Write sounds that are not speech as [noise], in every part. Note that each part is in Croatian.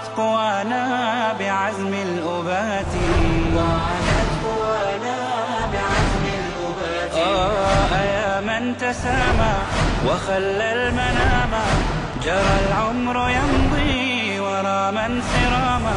وعادت قوانا بعزم الأبات. وعادت قوانا بعزم الأبات. آه يا من تسامى وخلى المنام. جرى العمر يمضي ورا من سراما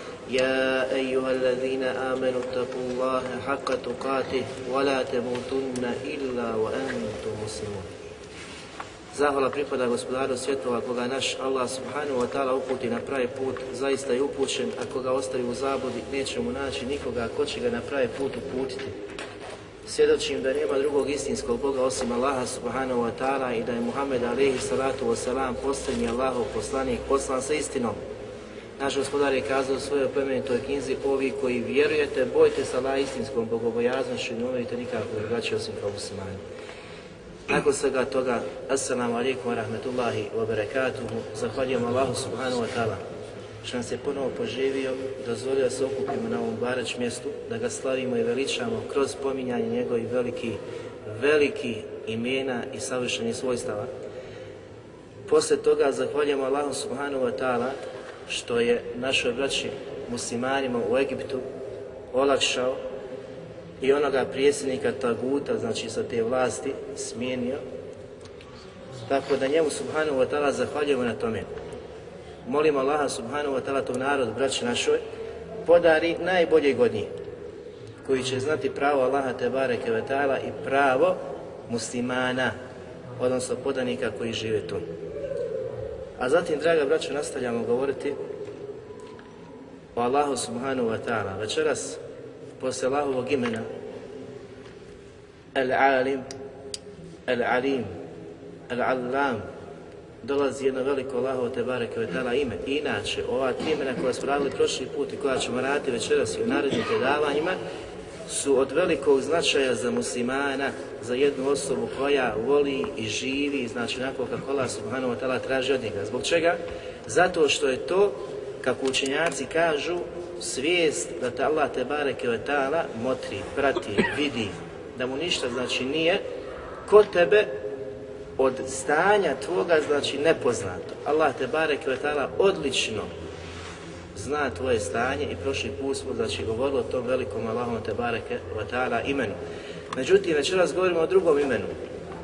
يا أيها الذين آمنوا اتقوا الله حق تقاته ولا تموتن إلا وأنتم مسلمون Zahvala pripada gospodaru svjetova koga naš Allah subhanahu wa ta'ala uputi na pravi put, zaista je upućen, a koga ostavi u zabudi neće mu naći nikoga ko će ga na pravi put uputiti. Svjedočim da nema drugog istinskog Boga osim Allaha subhanahu wa ta'ala i da je Muhammed alaihi salatu wa salam posljednji Allahov poslanik poslan sa istinom. naš gospodar je kazao u svojoj plemenitoj knjizi, ovi koji vjerujete, bojte se Allah istinskom bogobojaznošću i ne umirite nikako drugačije osim kao muslimani. Nakon svega toga, assalamu alaikum wa rahmetullahi wa barakatuhu, zahvaljujem Allahu subhanahu wa ta'ala što nas je ponovo poživio, dozvolio se okupimo na ovom barać mjestu, da ga slavimo i veličamo kroz spominjanje njegovih veliki, veliki imena i savršenih svojstava. Poslije toga zahvaljujemo Allahu subhanahu wa ta'ala što je našoj braći muslimanima u Egiptu olakšao i onoga prijedsjednika Taguta, znači sa te vlasti, smijenio. Tako da njemu subhanahu wa ta'ala zahvaljujemo na tome. Molimo Allaha subhanahu wa ta'ala tog narod, braći našoj, podari najbolje od njih, koji će znati pravo Allaha te bareke ve ta'ala i pravo muslimana, odnosno podanika koji žive tu. A zatim, draga braćo, nastavljamo govoriti o Allahu subhanahu wa ta'ala. Večeras, posle Allahovog imena, Al-Alim, Al-Alim, Al-Allam, dolazi jedno veliko Allahovo te bareke ve ta'ala ime. Inače, ova tri imena koja smo radili prošli put i koja ćemo raditi večeras i u narednim predavanjima, su od velikog značaja za muslimana, za jednu osobu koja voli i živi, znači onako kako Allah subhanahu wa ta'ala traži od njega. Zbog čega? Zato što je to, kako učenjaci kažu, svijest da te Allah te bareke ve ta'ala motri, prati, vidi, da mu ništa znači nije kod tebe od stanja tvoga znači nepoznato. Allah te bareke ve ta'ala odlično zna tvoje stanje i prošli put smo znači govorili o tom velikom Allahom te bareke ve ta'ala imenu. Međutim, večeras govorimo o drugom imenu,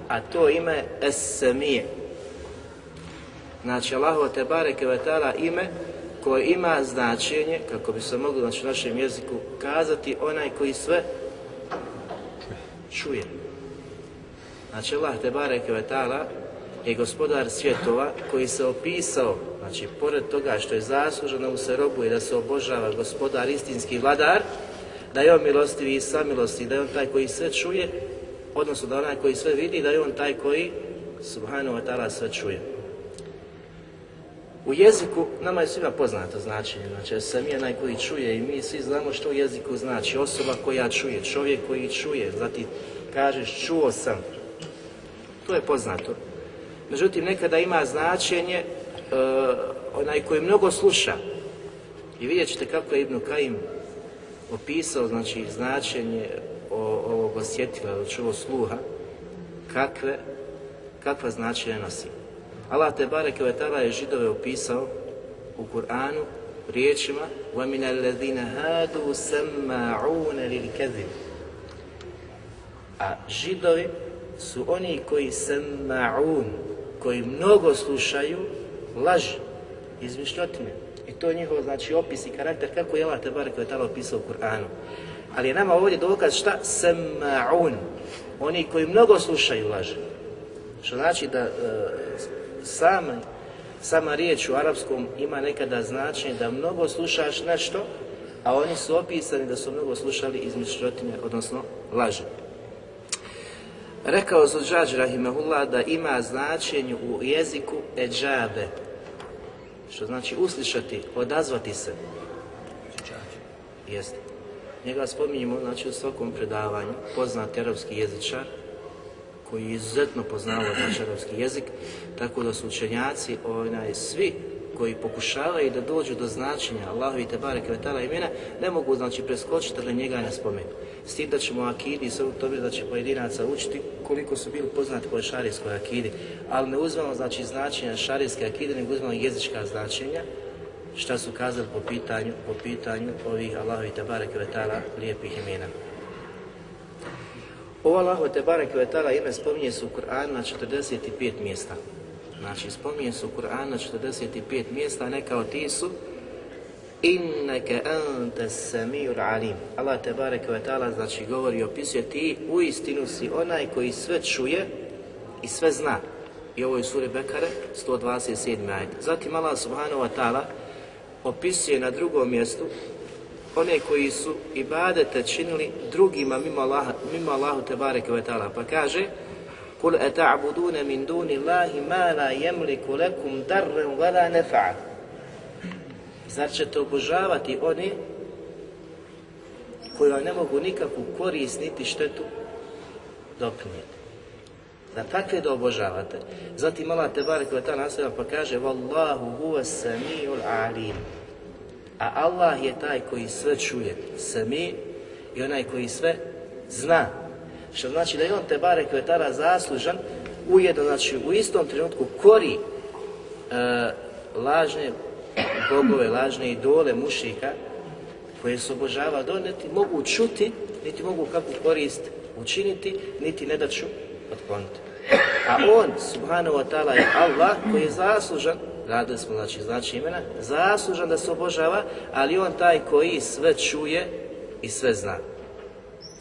a to ime je Es-Semije. Znači, Allahova te bareke ve ta'ala ime koje ima značenje, kako bi se moglo znači, u našem jeziku kazati, onaj koji sve čuje. Znači, Allah te bareke ve ta'ala je gospodar svjetova koji se opisao, znači, pored toga što je zasluženo u se robuje da se obožava gospodar, istinski vladar, da je on milostivi i samilosti, da je on taj koji sve čuje, odnosno da onaj koji sve vidi, da je on taj koji, subhanahu wa ta'ala, sve čuje. U jeziku nama je svima poznato značenje, znači sam je onaj koji čuje i mi svi znamo što u jeziku znači. Osoba koja čuje, čovjek koji čuje, zati kažeš čuo sam, to je poznato. Međutim, nekada ima značenje uh, onaj koji mnogo sluša. I vidjet ćete kako je Ibn Kajim opisao znači, značenje o, ovog osjetila, čuo sluha, kakve, kakva značenja nosi. Allah te bareke ve ta'ala je židove opisao u Kur'anu riječima وَمِنَ الَّذِينَ هَادُوا سَمَّعُونَ لِلْكَذِبِ A židovi su oni koji semma'un, koji mnogo slušaju laži, izmišljotine. I to je njihov znači, opis i karakter kako je Allah je tala opisao u Kur'anu. Ali je nama ovdje dokaz šta? Sama'un. Oni koji mnogo slušaju laže. Što znači da e, sama, sama riječ u arapskom ima nekada značenje da mnogo slušaš nešto, a oni su opisani da su mnogo slušali izmišljotine, odnosno laže. Rekao Zuđađ Rahimahullah da ima značenje u jeziku eđabe, što znači uslišati, odazvati se. Jeste. Njega spominjemo znači, u svakom predavanju, poznat arapski jezičar, koji je izuzetno poznavao naš arapski jezik, tako da su učenjaci, onaj, svi koji pokušavaju da dođu do značenja Allahu i Tebare Kvetala imena, ne mogu znači preskočiti da njega ne spomenu. S tim da ćemo akidi i svog toga da će pojedinaca učiti koliko su bili poznati po šarijskoj akidi, ali ne uzmemo znači značenja šarijske akide, nego uzmemo jezička značenja, šta su kazali po pitanju, po pitanju ovih Allahu i Tebare Kvetala lijepih imena. Ovo Allahu Tebare Kvetala ime spominje se u Kur'anu na 45 mjesta. Znači, spominje se u Kur'anu na 45 mjesta, neka od ti su Inneke ante samiur alim. Allah te barek ta'ala znači govori i opisuje ti u istinu si onaj koji sve čuje i sve zna. I ovo je suri Bekare 127. ajd. Zatim Allah subhanahu wa ta'ala opisuje na drugom mjestu one koji su ibadete činili drugima mimo, Allaha, mimo Allahu te barek ta'ala. Pa kaže Kul eta'budune min duni Allahi ma la jemliku lekum darren wala nefa'a. Zar ćete obožavati one koji vam ne mogu nikakvu korist niti štetu doprinijeti. Da takve da obožavate. Zatim Allah te barek ta'ala nastavlja pa kaže Wallahu huwa samiul alim. A Allah je taj koji sve čuje. Sami i onaj koji sve zna. Što znači da je on te barek ta'ala zaslužan ujedno, znači u istom trenutku kori e, lažne bogove, lažne idole, mušika, koje se obožava doneti, mogu čuti, niti mogu kakvu korist učiniti, niti ne da ću otkloniti. A on, subhanahu wa ta'ala, je Allah koji je zaslužan, radili smo znači, znači imena, zaslužan da se obožava, ali on taj koji sve čuje i sve zna.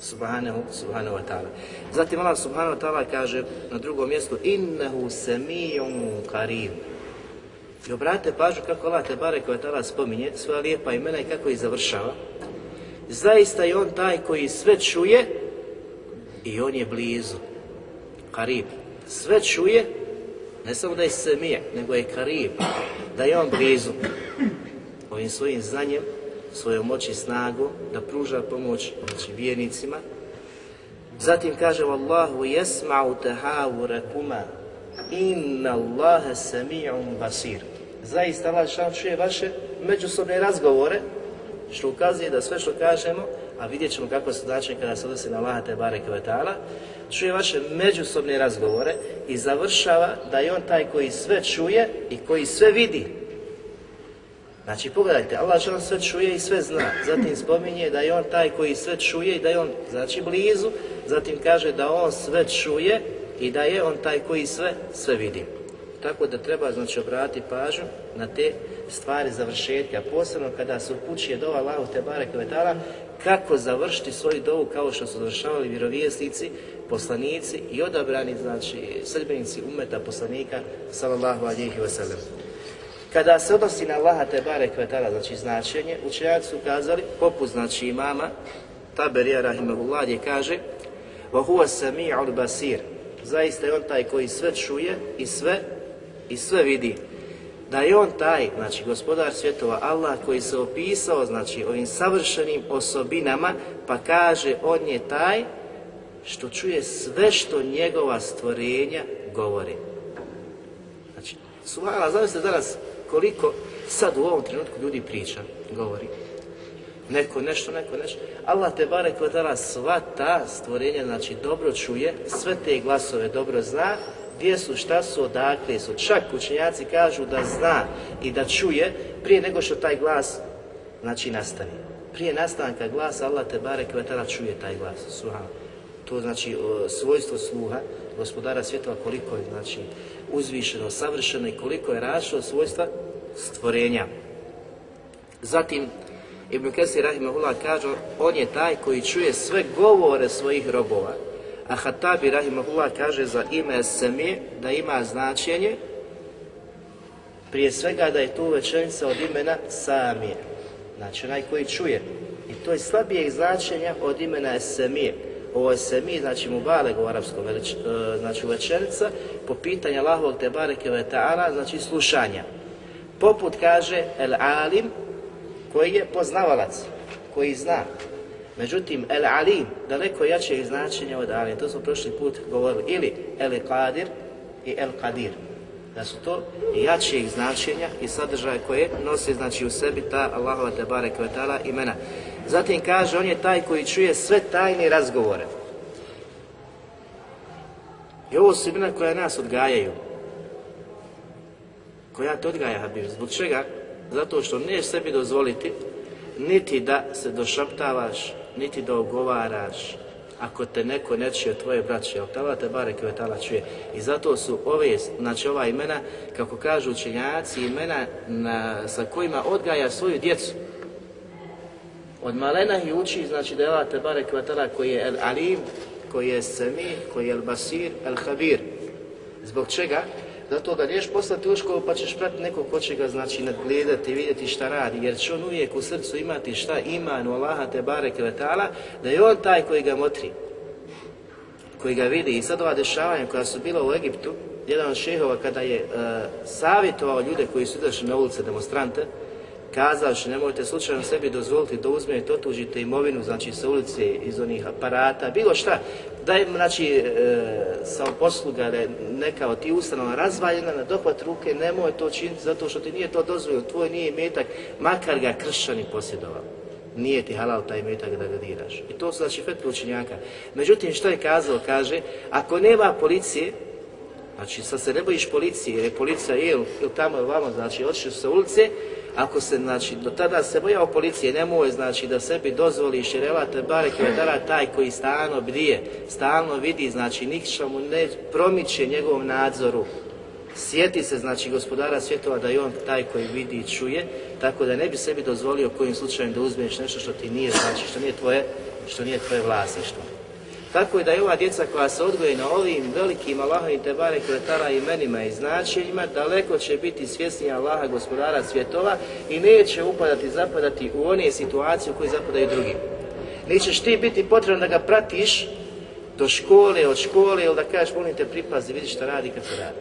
Subhanahu, subhanahu wa ta'ala. Zatim Allah subhanahu wa ta'ala kaže na drugom mjestu Innehu semijum karim. I obratite pažnju kako Allah te bare koja tada spominje svoja lijepa imena i kako ih završava. Zaista je on taj koji sve čuje i on je blizu. Karib. Sve čuje, ne samo da je semije, nego je karib. Da je on blizu. Ovim svojim znanjem, svojom moći snagu, da pruža pomoć znači, vjernicima. Zatim kaže Allahu jesma'u tahawurakuma inna Allaha sami'un basir zaista Allah šan čuje vaše međusobne razgovore, što ukazuje da sve što kažemo, a vidjet ćemo kako se znači kada se odnosi na Allaha te barek čuje vaše međusobne razgovore i završava da je on taj koji sve čuje i koji sve vidi. Znači pogledajte, Allah što sve čuje i sve zna. Zatim spominje da je on taj koji sve čuje i da je on znači blizu. Zatim kaže da on sve čuje i da je on taj koji sve sve vidi. Tako da treba znači obratiti pažnju na te stvari završetka, posebno kada se upućuje dova Allahu te barek vetala, kako završiti svoju dovu kao što su završavali vjerovjesnici, poslanici i odabrani znači sredbenici umeta poslanika sallallahu alejhi ve sellem. Kada se odnosi na Allaha te barek vetala, znači značenje, učenjaci su kazali poput znači imama Taberija rahimahullah gdje kaže huwa sami'ul basir. Zaista je on taj koji sve čuje i sve i sve vidi da je on taj, znači gospodar svjetova Allah koji se opisao znači ovim savršenim osobinama pa kaže on je taj što čuje sve što njegova stvorenja govori. Znači, subhanallah, zamislite danas koliko sad u ovom trenutku ljudi priča, govori. Neko nešto, neko nešto. Allah te bare kod sva ta stvorenja, znači dobro čuje, sve te glasove dobro zna gdje su, šta su, odakle su. Čak učenjaci kažu da zna i da čuje prije nego što taj glas znači nastane. Prije nastanka glasa Allah te bare kvetala čuje taj glas. Suha. To znači svojstvo sluha gospodara svjetova koliko je znači uzvišeno, savršeno i koliko je različito svojstva stvorenja. Zatim, Ibn Kesir Rahimahullah kaže, on je taj koji čuje sve govore svojih robova. A Hatabi Rahimahullah kaže za ime Semir da ima značenje prije svega da je tu večenica od imena Samir. Znači onaj koji čuje. I to je slabije značenja od imena Esemir. Ovo je semi, znači mu baleg u arapskom, e, znači večerica, po pitanju Allahovog te bareke ta'ala, znači slušanja. Poput kaže el alim, koji je poznavalac, koji zna. Međutim, el alim, daleko jače značenje od alim, to smo prošli put govorili, ili el qadir i el qadir. Da su to jačijeg značenja i sadržaja koje nosi znači u sebi ta Allahova te ta'ala imena. Zatim kaže, on je taj koji čuje sve tajne razgovore. I ovo su imena koja nas odgajaju. Koja te odgaja, Habib. Zbog čega? Zato što neš sebi dozvoliti niti da se došaptavaš, niti da ogovaraš, ako te neko ne čuje tvoje braće, ali tala te bare kvetala čuje. I zato su ove, znači ova imena, kako kažu učenjaci, imena na, sa kojima odgaja svoju djecu. Od malena i uči, znači da je Allah Tebare Kvatala koji je El Alim, koji je Semi, koji je El Basir, El Habir. Zbog čega? Zato da niješ poslati u školu pa ćeš pratiti nekog ko će ga znači nadgledati, vidjeti šta radi, jer će on uvijek u srcu imati šta iman u Allaha Tebare Kvatala, da je on taj koji ga motri, koji ga vidi. I sad ova dešavanja koja su bila u Egiptu, jedan od šehova kada je uh, savjetovao ljude koji su izašli na ulice demonstrante, kazavši nemojte slučajno sebi dozvoliti da uzmete, otužite imovinu, znači sa ulice iz onih aparata, bilo šta, da je znači e, sa posluga da je neka od ti ustanova razvaljena na dohvat ruke, nemoj to činiti zato što ti nije to dozvolio, tvoj nije metak, makar ga kršćani posjedovali. Nije ti halal taj metak da ga diraš. I to su znači fetve učenjaka. Međutim, što je kazao? Kaže, ako nema policije, znači sad se ne bojiš policije, jer je policija ili il tamo ili vamo, znači otišli su sa ulice, ako se, znači, do tada se bojao policije, nemoj, znači, da sebi dozvoliš, jer elate barek tada taj koji stalno bdije, stalno vidi, znači, ništa mu ne promiče njegovom nadzoru. Sjeti se, znači, gospodara svjetova da je on taj koji vidi i čuje, tako da ne bi sebi dozvolio kojim slučajem da uzmeš nešto što ti nije, znači, što nije tvoje, što nije tvoje vlasništvo. Tako je da je ova djeca koja se odgoje na ovim velikim Allahovim tebare kretara imenima i značenjima, daleko će biti svjesniji Allaha gospodara svjetova i neće upadati, zapadati u one situacije u koje zapadaju drugi. Nećeš ti biti potrebno da ga pratiš do škole, od škole ili da kažeš molim te pripazi, vidiš šta radi se radi.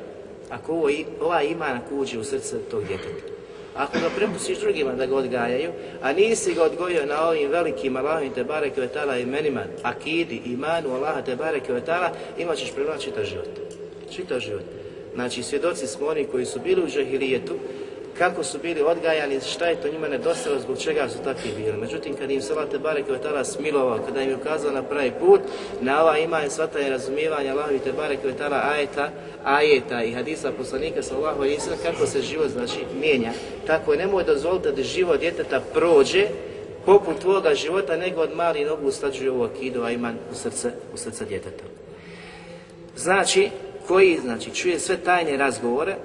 Ako ovo, ova iman uđe u srce tog djeteta. Ako ga prepustiš drugima da ga odgajaju, a nisi ga odgojio na ovim velikim Allahovim te bareke vetala imenima, akidi, imanu Allaha te bareke vetala, imat ćeš prema čitav život. Čitav život. Znači, svjedoci smo oni koji su bili u žahilijetu, kako su bili odgajani, šta je to njima nedostalo, zbog čega su takvi bili. Međutim, kad im se Allah te bareke vetala smilovao, kada im je ukazao na pravi put, na ova ima je svatanje razumijevanja Allahovi te bareke vetala ajeta, ajeta i hadisa poslanika sallahu alaihi sallam, kako se život znači mijenja. Tako je, nemoj dozvoliti da život djeteta prođe poput tvoga života, nego od mali nogu ustađuje ovo akidu, a iman u srce, u srce djeteta. Znači, koji znači čuje sve tajne razgovore,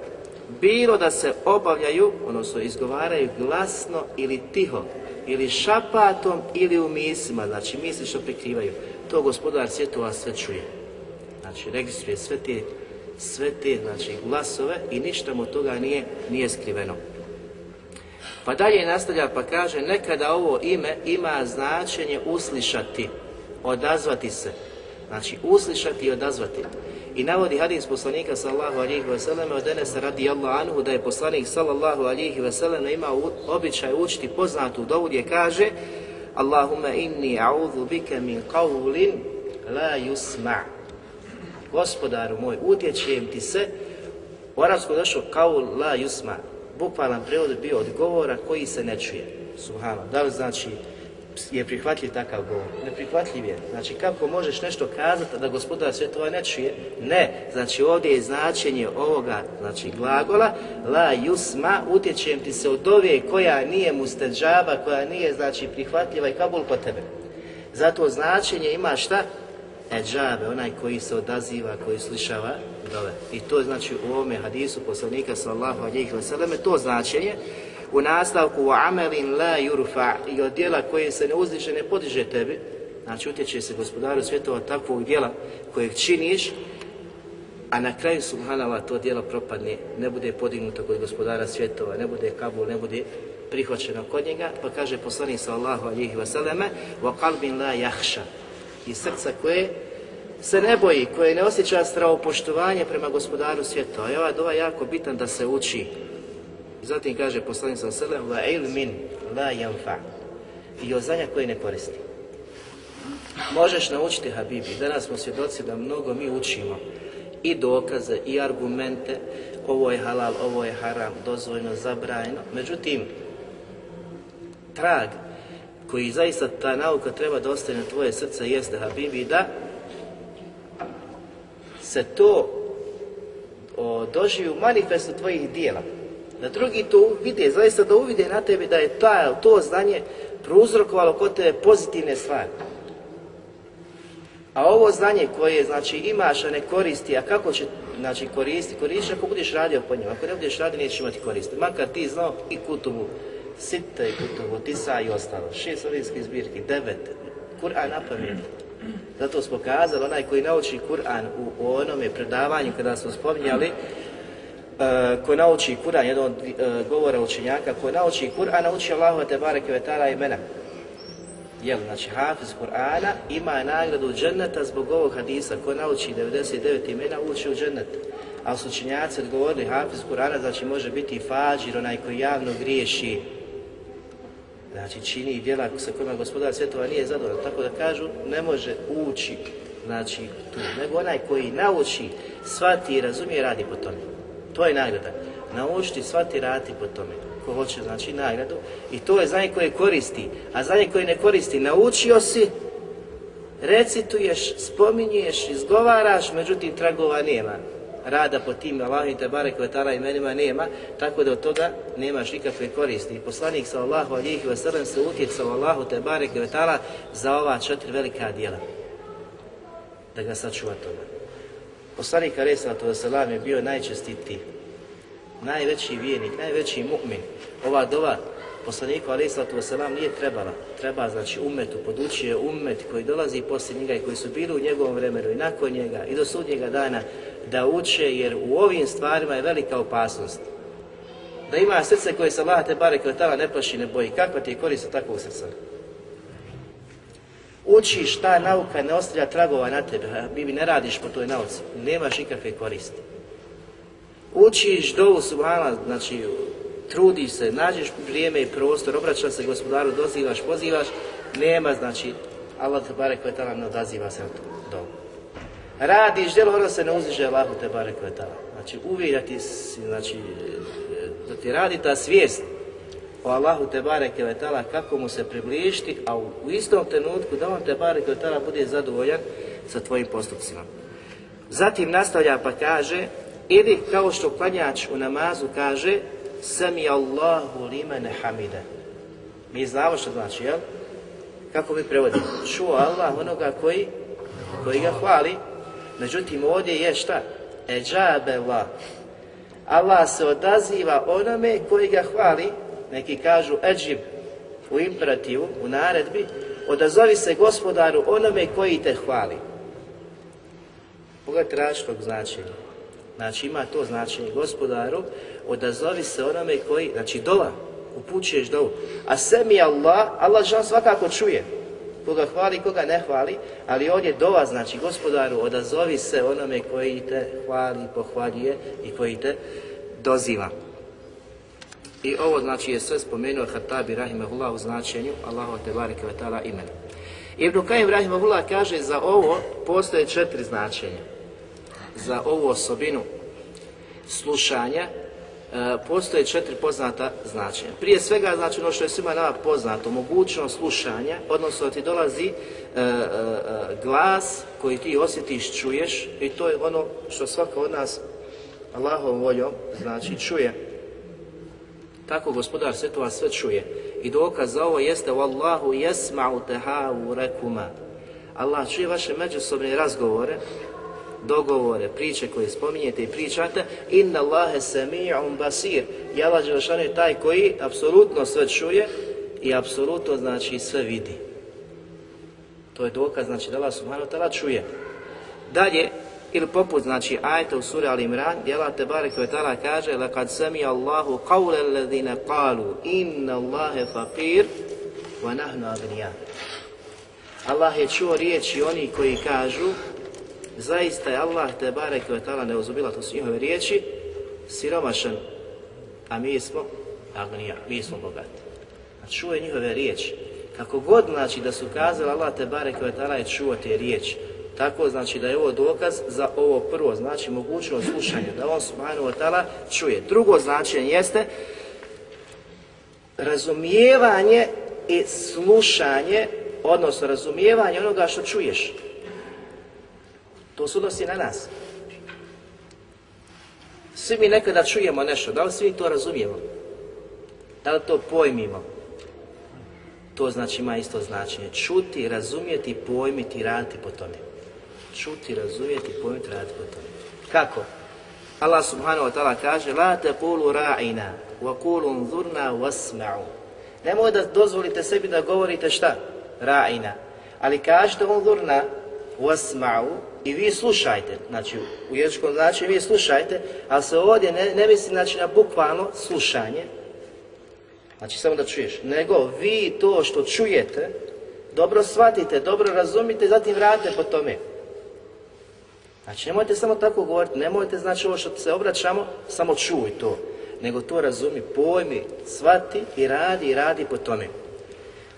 bilo da se obavljaju, odnosno izgovaraju glasno ili tiho, ili šapatom ili u mislima, znači misli što prikrivaju, to gospodar svjetova sve čuje. Znači registruje sve te, sve te znači, glasove i ništa mu toga nije, nije skriveno. Pa dalje nastavlja pa kaže, nekada ovo ime ima značenje uslišati, odazvati se. Znači uslišati i odazvati. I navodi hadis poslanika sallallahu alihi wasallam od Enesa radi Allah anhu da je poslanik sallallahu alihi wasallam imao običaj učiti poznatu dovu gdje kaže Allahumma inni a'udhu bika min qawlin la yusma' Gospodaru moj, utječem ti se u arabskom došlo kaul la yusma' bukvalan prevod bio od govora koji se ne čuje. Subhano, da li znači je prihvatljiv takav govor? Neprihvatljiv je. Znači kako možeš nešto kazati da gospodar svjetova ne čuje? Ne. Znači ovdje je značenje ovoga znači glagola la yusma utječem ti se od ove koja nije musteđaba, koja nije znači prihvatljiva i kabul po tebe. Zato značenje ima šta? Eđabe, onaj koji se odaziva, koji slišava dove. I to je znači u ovome hadisu poslanika sallahu alihi wasallam, to značenje U nastavku u amelin la yurfa i od djela koje se ne uzdiže, ne podiže tebi, znači utječe se gospodaru svjetova takvog djela kojeg činiš, a na kraju subhanallah to djelo propadne, ne bude podignuto kod gospodara svjetova, ne bude kabul, ne bude prihvaćeno kod njega, pa kaže poslanik sallallahu alihi wasallam wa qalbin la jahša i srca koje se ne boji, koje ne osjeća poštovanje prema gospodaru svjetova. I ova dova jako bitan da se uči. Zatim kaže poslanik alihi wasallam wa ilmin la yanfa i od znanja koje ne koristi. Možeš naučiti Habibi, danas smo svjedoci da mnogo mi učimo i dokaze i argumente, ovo je halal, ovo je haram, dozvoljno, zabrajno. Međutim, trag koji zaista ta nauka treba da ostane na tvoje srce jeste Habibi da se to o, doživi u manifestu tvojih dijela. Da drugi to vide, zaista da uvide na tebi da je ta, to znanje prouzrokovalo kod tebe pozitivne stvari. A ovo znanje koje znači, imaš, a ne koristi, a kako će znači, koristi? Koristiš ako budeš radio po njemu. Ako ne budeš radio, nećeš imati koristi. Makar ti znao i kutubu, sita i kutubu, tisa i ostalo. Šest ovinskih zbirki, devet. Kur'an na. Zato smo kazali, onaj koji nauči Kur'an u, onome predavanju kada smo spominjali, ko nauči Kur'an, jedan od uh, govora učenjaka, ko nauči Kur'an, nauči Allahu te bareke vetala imena jel, znači hafiz Kur'ana ima nagradu dženneta zbog ovog hadisa. Ko nauči 99 imena uči u džennet. A su činjaci odgovorili hafiz Kur'ana znači može biti i fađir, onaj koji javno griješi. Znači čini djela sa kojima gospodar svjetova nije zadovoljan. Tako da kažu ne može ući znači tu. Nego onaj koji nauči, shvati i razumije radi po tome. To je nagrada. Naučiti, shvati, radi po tome ko hoće znači nagradu i to je znanje koje koristi, a znanje koje ne koristi naučio si, recituješ, spominješ, izgovaraš, međutim tragova nema. Rada po tim Allahim te barek vetala imenima nema, tako da od toga nemaš nikakve koristi. I poslanik sa Allahu alihi wasallam se utjecao Allahu te barek za ova četiri velika djela. Da ga sačuva toga. Poslanik sallatu wasallam je bio najčestitiji najveći vijenik, najveći mu'min. Ova dova poslaniku sallatu wasalam nije trebala. Treba znači umetu, podučio umet koji dolazi poslije njega i koji su bili u njegovom vremenu i nakon njega i do sudnjega dana da uče jer u ovim stvarima je velika opasnost. Da ima srce koje se Allah te bare kvetala ne plaši, ne boji. Kakva ti je korist takvog srca? Učiš ta nauka, ne ostavlja tragova na tebe, a mi ne radiš po toj nauci, nemaš nikakve koristi učiš dovu subhana, znači trudiš se, nađeš vrijeme i prostor, obraćaš se gospodaru, dozivaš, pozivaš, nema, znači, Allah te barek vetala ne odaziva se na tu dovu. Radiš, djelo ono se ne uzdiže Allahu te barek vetala. Znači, uvijek da ti, znači, da ti radi ta svijest o Allahu te barek vetala, kako mu se približiti, a u, istom trenutku da on te barek vetala bude zadovoljan sa tvojim postupcima. Zatim nastavlja pa kaže, ili kao što klanjač u namazu kaže Sami Allahu liman hamida. Mi znamo što znači, jel? Kako mi prevodimo? Čuo Allah onoga koji, koji ga hvali. Međutim, ovdje je šta? Eđabe Allah. Allah se odaziva onome koji ga hvali. Neki kažu eđib u imperativu, u naredbi. Odazovi se gospodaru onome koji te hvali. Pogledajte različitog značenja. Znači ima to značenje gospodaru, odazovi se onome koji, znači dova, upućuješ dovu. A sve mi Allah, Allah žal svakako čuje. Koga hvali, koga ne hvali, ali ovdje dova znači gospodaru, odazovi se onome koji te hvali, pohvaljuje i koji te doziva. I ovo znači je sve spomenuo Hatabi Rahimahullah u značenju Allahu te bareke ve taala imena. Ibn Kajim Rahimahullah kaže za ovo postoje četiri značenja za ovu osobinu slušanja, e, postoje četiri poznata značenja. Prije svega, znači ono što je svima nama poznato, mogućnost slušanja, odnosno ti dolazi e, e, glas koji ti osjetiš, čuješ i to je ono što svaka od nas Allahom voljom, znači čuje. Tako gospodar svetova sve čuje. I dokaz za ovo jeste Wallahu jesma'u tehavu rekuma. Allah čuje vaše međusobne razgovore dogovore, priče koje spominjete i pričate, inna Allahe sami'un basir. I Allah je taj koji apsolutno sve čuje i apsolutno znači sve vidi. To je dokaz, znači da Allah subhanahu ta'ala čuje. Dalje, ili poput, znači, ajta u suri Al-Imran, gdje Allah te barek ve ta'ala kaže لَقَدْ سَمِيَ اللَّهُ قَوْلَ الَّذِينَ قَالُوا إِنَّ اللَّهَ فَقِيرٌ وَنَحْنُ أَغْنِيَا Allah je čuo riječi oni koji kažu zaista je Allah te barek ve ta'ala ne uzubila, to su njihove riječi, siromašan, a mi smo agnija, mi smo bogati. A čuo je njihove riječi. Kako god znači da su kazali Allah te barek ve ta'ala je čuo te riječi. Tako znači da je ovo dokaz za ovo prvo, znači mogućnost slušanja, da on subhanahu wa ta'ala čuje. Drugo značenje jeste razumijevanje i slušanje, odnosno razumijevanje onoga što čuješ. To se odnosi na nas. Svi mi nekada čujemo nešto, da li svi to razumijemo? Da li to pojmimo? To znači ima isto značenje. Čuti, razumjeti, pojmiti, raditi po tome. Čuti, razumjeti, pojmiti, raditi po tome. Kako? Allah subhanahu wa ta'ala kaže La te kulu ra'ina, wa kulu unzurna wasma'u. Nemoj da dozvolite sebi da govorite šta? Ra'ina. Ali kažete unzurna wasma'u i vi slušajte. Znači, u jezičkom znači vi slušajte, ali se ovdje ne, ne misli znači, na bukvalno slušanje, Znači samo da čuješ. Nego vi to što čujete, dobro shvatite, dobro razumite, zatim vratite po tome. Znači nemojte samo tako govoriti, nemojte znači ovo što se obraćamo, samo čuj to. Nego to razumi, pojmi, shvati i radi i radi po tome.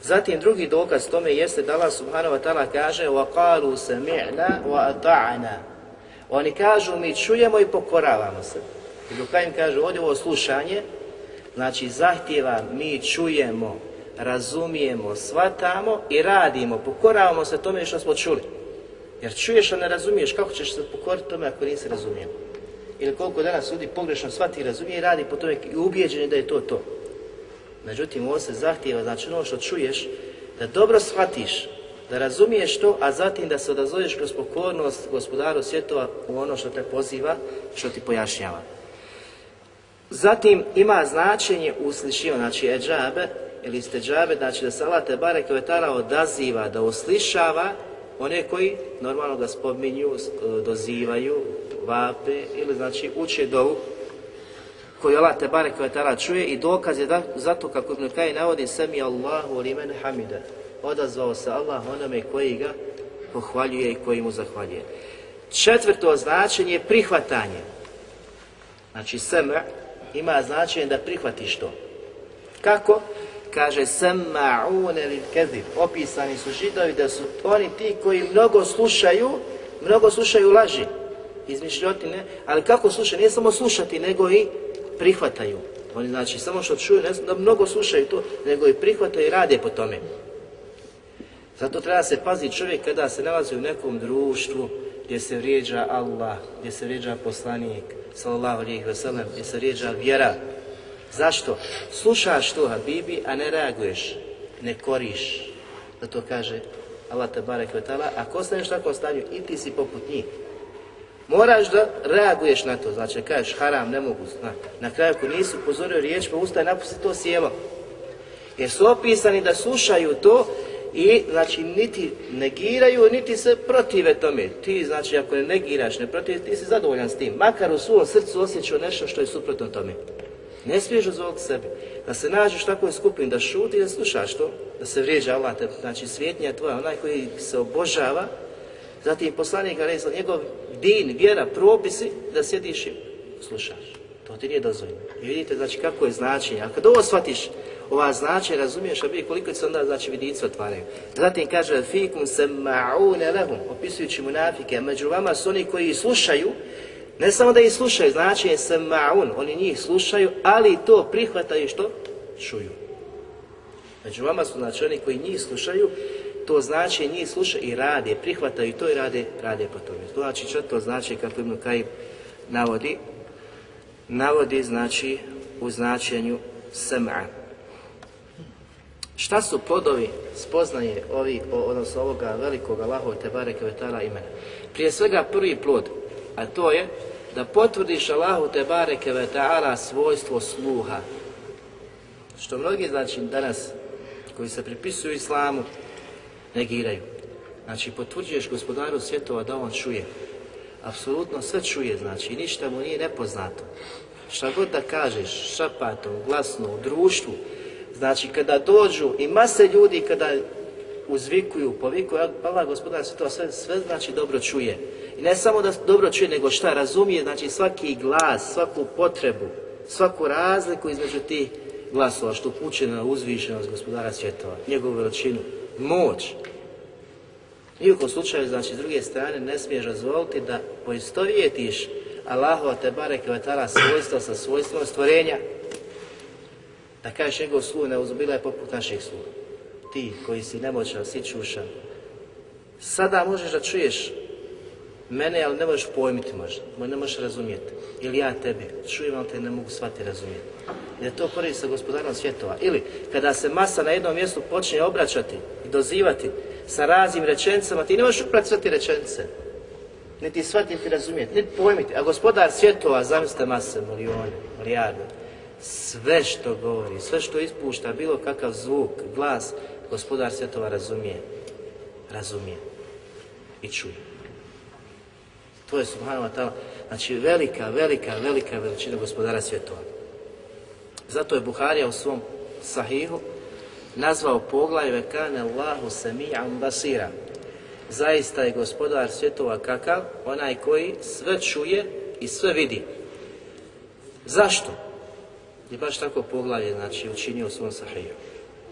Zatim drugi dokaz tome jeste da Allah subhanahu wa ta'ala kaže وَقَالُوا سَمِعْنَا وَأَطَعْنَا Oni kažu mi čujemo i pokoravamo se. I dok im kaže ovdje ovo slušanje, Znači zahtjeva mi čujemo, razumijemo, shvatamo i radimo, pokoravamo se tome što smo čuli. Jer čuješ, a ne razumiješ, kako ćeš se pokoriti tome ako nisi razumio? Ili koliko danas ljudi pogrešno shvati razumije i radi po tome i ubijeđen je da je to to. Međutim, ovo se zahtjeva, znači ono što čuješ, da dobro shvatiš, da razumiješ to, a zatim da se odazoveš kroz pokornost gospodaru svjetova u ono što te poziva, što ti pojašnjava. Zatim ima značenje uslišivanja, znači eđabe ili steđabe, znači da se Allah te odaziva, da uslišava one koji normalno ga spominju, dozivaju, vape ili znači uče dovu koju Allah te barek čuje i dokaz je da, zato kako Ibn Kaj navodi sami Allahu li men hamida. Odazvao se Allah onome koji ga pohvaljuje i koji mu zahvaljuje. Četvrto značenje je prihvatanje. Znači sema ima značenje da prihvatiš to. Kako? Kaže sama'une lil. Opisani su židovi da su oni ti koji mnogo slušaju, mnogo slušaju laži, izmišljotine, ali kako slušaju? Nije samo slušati, nego i prihvataju. Oni znači samo što čuju, ne znam da mnogo slušaju to, nego i prihvataju i rade po tome. Zato treba se paziti čovjek kada se nalazi u nekom društvu gdje se vrijeđa Allah, gdje se vrijeđa poslanik, sallallahu alihi wasallam, gdje se rijeđa vjera. Zašto? Slušaš to Habibi, a ne reaguješ, ne koriš. to kaže Allah te barek ta'ala, ako ostaneš tako stanju, i ti si poput njih. Moraš da reaguješ na to, znači kažeš haram, ne mogu, na, na kraju ako nisu upozorio riječ, pa ustaj napusti to sjelo. Jer su opisani da slušaju to i znači niti negiraju, niti se protive tome. Ti znači ako ne negiraš, ne protiv, ti si zadovoljan s tim. Makar u svom srcu osjećao nešto što je suprotno tome. Ne smiješ dozvoliti sebi. Da se nađeš u takvoj da šuti da slušaš to, da se vrijeđa Allah, te, znači svjetnija tvoja, onaj koji se obožava, zatim poslanik za njegov din, vjera, propisi, da sjediš i slušaš. To ti nije dozvoljeno. I vidite znači kako je značenje. A kad ovo shvatiš, ova značenja, razumiješ, a vidi koliko se onda znači vidice otvaraju. Zatim kaže fikum se ma'une lehum, opisujući munafike, među vama su oni koji slušaju, ne samo da ih slušaju, znači je se ma'un, oni njih slušaju, ali to prihvataju što čuju. Među vama su znači oni koji njih slušaju, to znači njih slušaju i rade, prihvataju to i rade, rade po tome. To znači što to znači kako Ibn Kajib navodi, navodi znači u značenju sam'a. Šta su plodovi spoznaje ovi, odnosno ovoga velikog Allahov te bareke vetala imena? Prije svega prvi plod, a to je da potvrdiš Allahu te bareke vetala svojstvo sluha. Što mnogi znači danas koji se pripisuju islamu negiraju. Znači potvrđuješ gospodaru svjetova da on čuje. Apsolutno sve čuje, znači ništa mu nije nepoznato. Šta god da kažeš, šapatom, glasno, u društvu, Znači, kada dođu i mase ljudi, kada uzvikuju, povikuju, Allah gospodar se to sve, sve znači dobro čuje. I ne samo da dobro čuje, nego šta razumije, znači svaki glas, svaku potrebu, svaku razliku između tih glasova, što upućuje na uzvišenost gospodara svjetova, njegovu veličinu, moć. I u slučaju, znači, s druge strane, ne smiješ razvoliti da poistovjetiš Allahova te barek svojstva sa svojstvom stvorenja, da kažeš njegov sluh ne uzubila je poput naših sluha. Ti koji si nemoćan, sićušan, sada možeš da čuješ mene, ali ne možeš pojmiti možda, ne možeš razumjeti. Ili ja tebe, čujem, ali te ne mogu shvatiti razumjeti. Da to prvi sa gospodarom svjetova. Ili kada se masa na jednom mjestu počne obraćati i dozivati sa raznim rečencama, ti ne možeš uprati sve ti rečence. Niti shvatiti, razumjeti, niti pojmiti. A gospodar svjetova, zamislite mase, milijone, milijarde, sve što govori, sve što ispušta, bilo kakav zvuk, glas, gospodar svjetova razumije. Razumije. I čuje. To je subhanahu wa ta'ala, znači velika, velika, velika veličina gospodara svjetova. Zato je Buharija u svom sahihu nazvao poglavlje kane Allahu sami'an basira. Zaista je gospodar svjetova kakav, onaj koji sve čuje i sve vidi. Zašto? I baš tako poglavlje, znači, učinio u svom sahiju.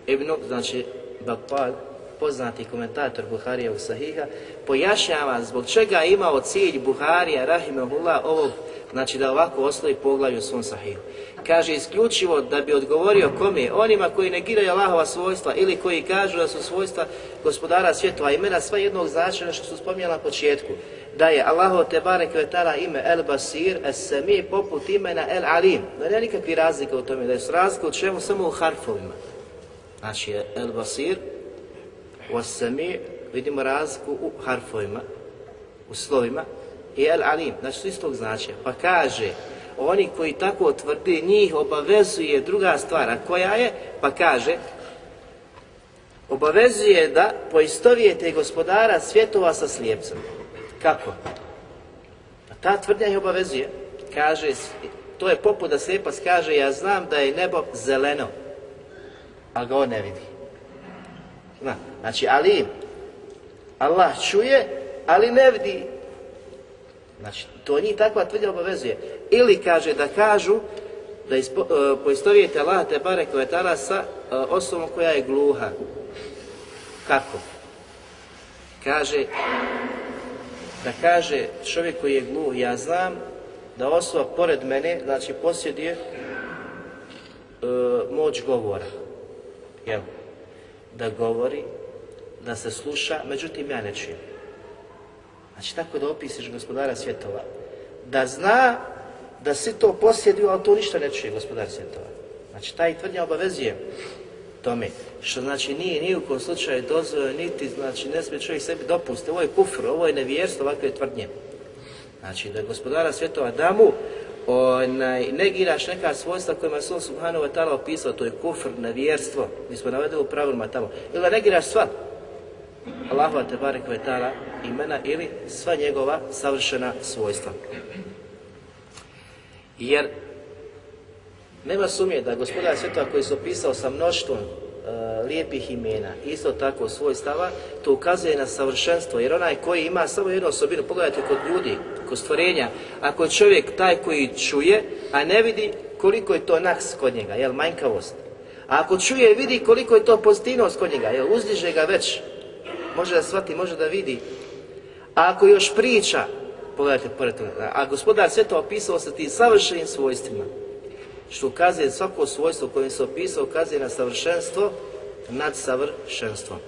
Ibn, znači, Bapal, poznati komentator Buharija u sahiha, pojašnjava zbog čega je imao cilj Buharija, rahimahullah, ovog, znači da ovako oslovi poglavlje u svom sahihu. Kaže isključivo da bi odgovorio kome? Onima koji negiraju Allahova svojstva ili koji kažu da su svojstva gospodara svjetova, imena sva jednog značenja što su spominjala na početku da je Allahu te barek ime El Basir, Es Sami, poput imena El Alim. Da nema nikakvi razlika u tome, da je razlika u čemu samo u harfovima. Znači El Basir, Was Sami, vidimo razliku u harfovima, u slovima, i El Alim, znači su istog značaja. Pa kaže, oni koji tako tvrdi, njih obavezuje druga stvar, a koja je, pa kaže, obavezuje da poistovijete gospodara svjetova sa slijepcem. Kako? Pa ta tvrdnja je obavezuje. Kaže, to je poput da slijepac kaže, ja znam da je nebo zeleno, a ga on ne vidi. Zna. Znači, ali Allah čuje, ali ne vidi. Znači, to njih takva tvrdnja obavezuje. Ili kaže da kažu, da uh, poistovijete Allah te bare kovetara sa uh, osobom koja je gluha. Kako? Kaže, da kaže čovjek koji je gluh, ja znam da osoba pored mene, znači posjeduje e, moć govora. Jel? Da govori, da se sluša, međutim ja ne čujem. Znači tako da opisiš gospodara svjetova. Da zna da si to posjedio, ali to ništa ne čuje gospodar svjetova. Znači taj tvrdnja obavezuje tome. Što znači nije ni u kom slučaju dozvoljeno, niti znači ne smije čovjek sebi dopustiti. Ovo je kufr, ovo je nevjerstvo, ovakve tvrdnje. Znači da je gospodara svjetova da mu onaj, negiraš neka svojstva kojima se on subhanahu wa opisao, to je kufr, nevjerstvo, mi smo navedeli u pravilima tamo. Ili da negiraš sva Allahu te barek ta'ala imena ili sva njegova savršena svojstva. Jer nema sumnje da gospodar svjetova koji se opisao sa mnoštvom uh, lijepih imena, isto tako svoj stava, to ukazuje na savršenstvo, jer onaj koji ima samo jednu osobinu, pogledajte kod ljudi, kod stvorenja, ako je čovjek taj koji čuje, a ne vidi koliko je to naks kod njega, jel, manjkavost. A ako čuje, vidi koliko je to pozitivnost kod njega, jel, uzdiže ga već, može da shvati, može da vidi. A ako još priča, pogledajte pored toga, a gospodar sve to opisao sa tim savršenim svojstvima, što ukazuje svako svojstvo koje se opisao, ukazuje na savršenstvo nad savršenstvom.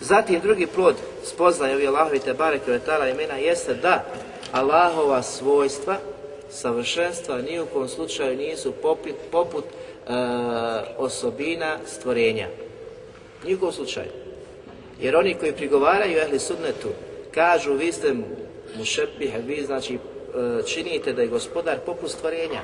Zatim drugi plod spoznaje ovi Allahovi te bareke imena jeste da Allahova svojstva, savršenstva ni u kom slučaju nisu poput, poput e, osobina stvorenja. Nijekom slučaju. Jer oni koji prigovaraju ehli sunnetu, kažu vi ste mušepih, vi znači e, činite da je gospodar poput stvorenja.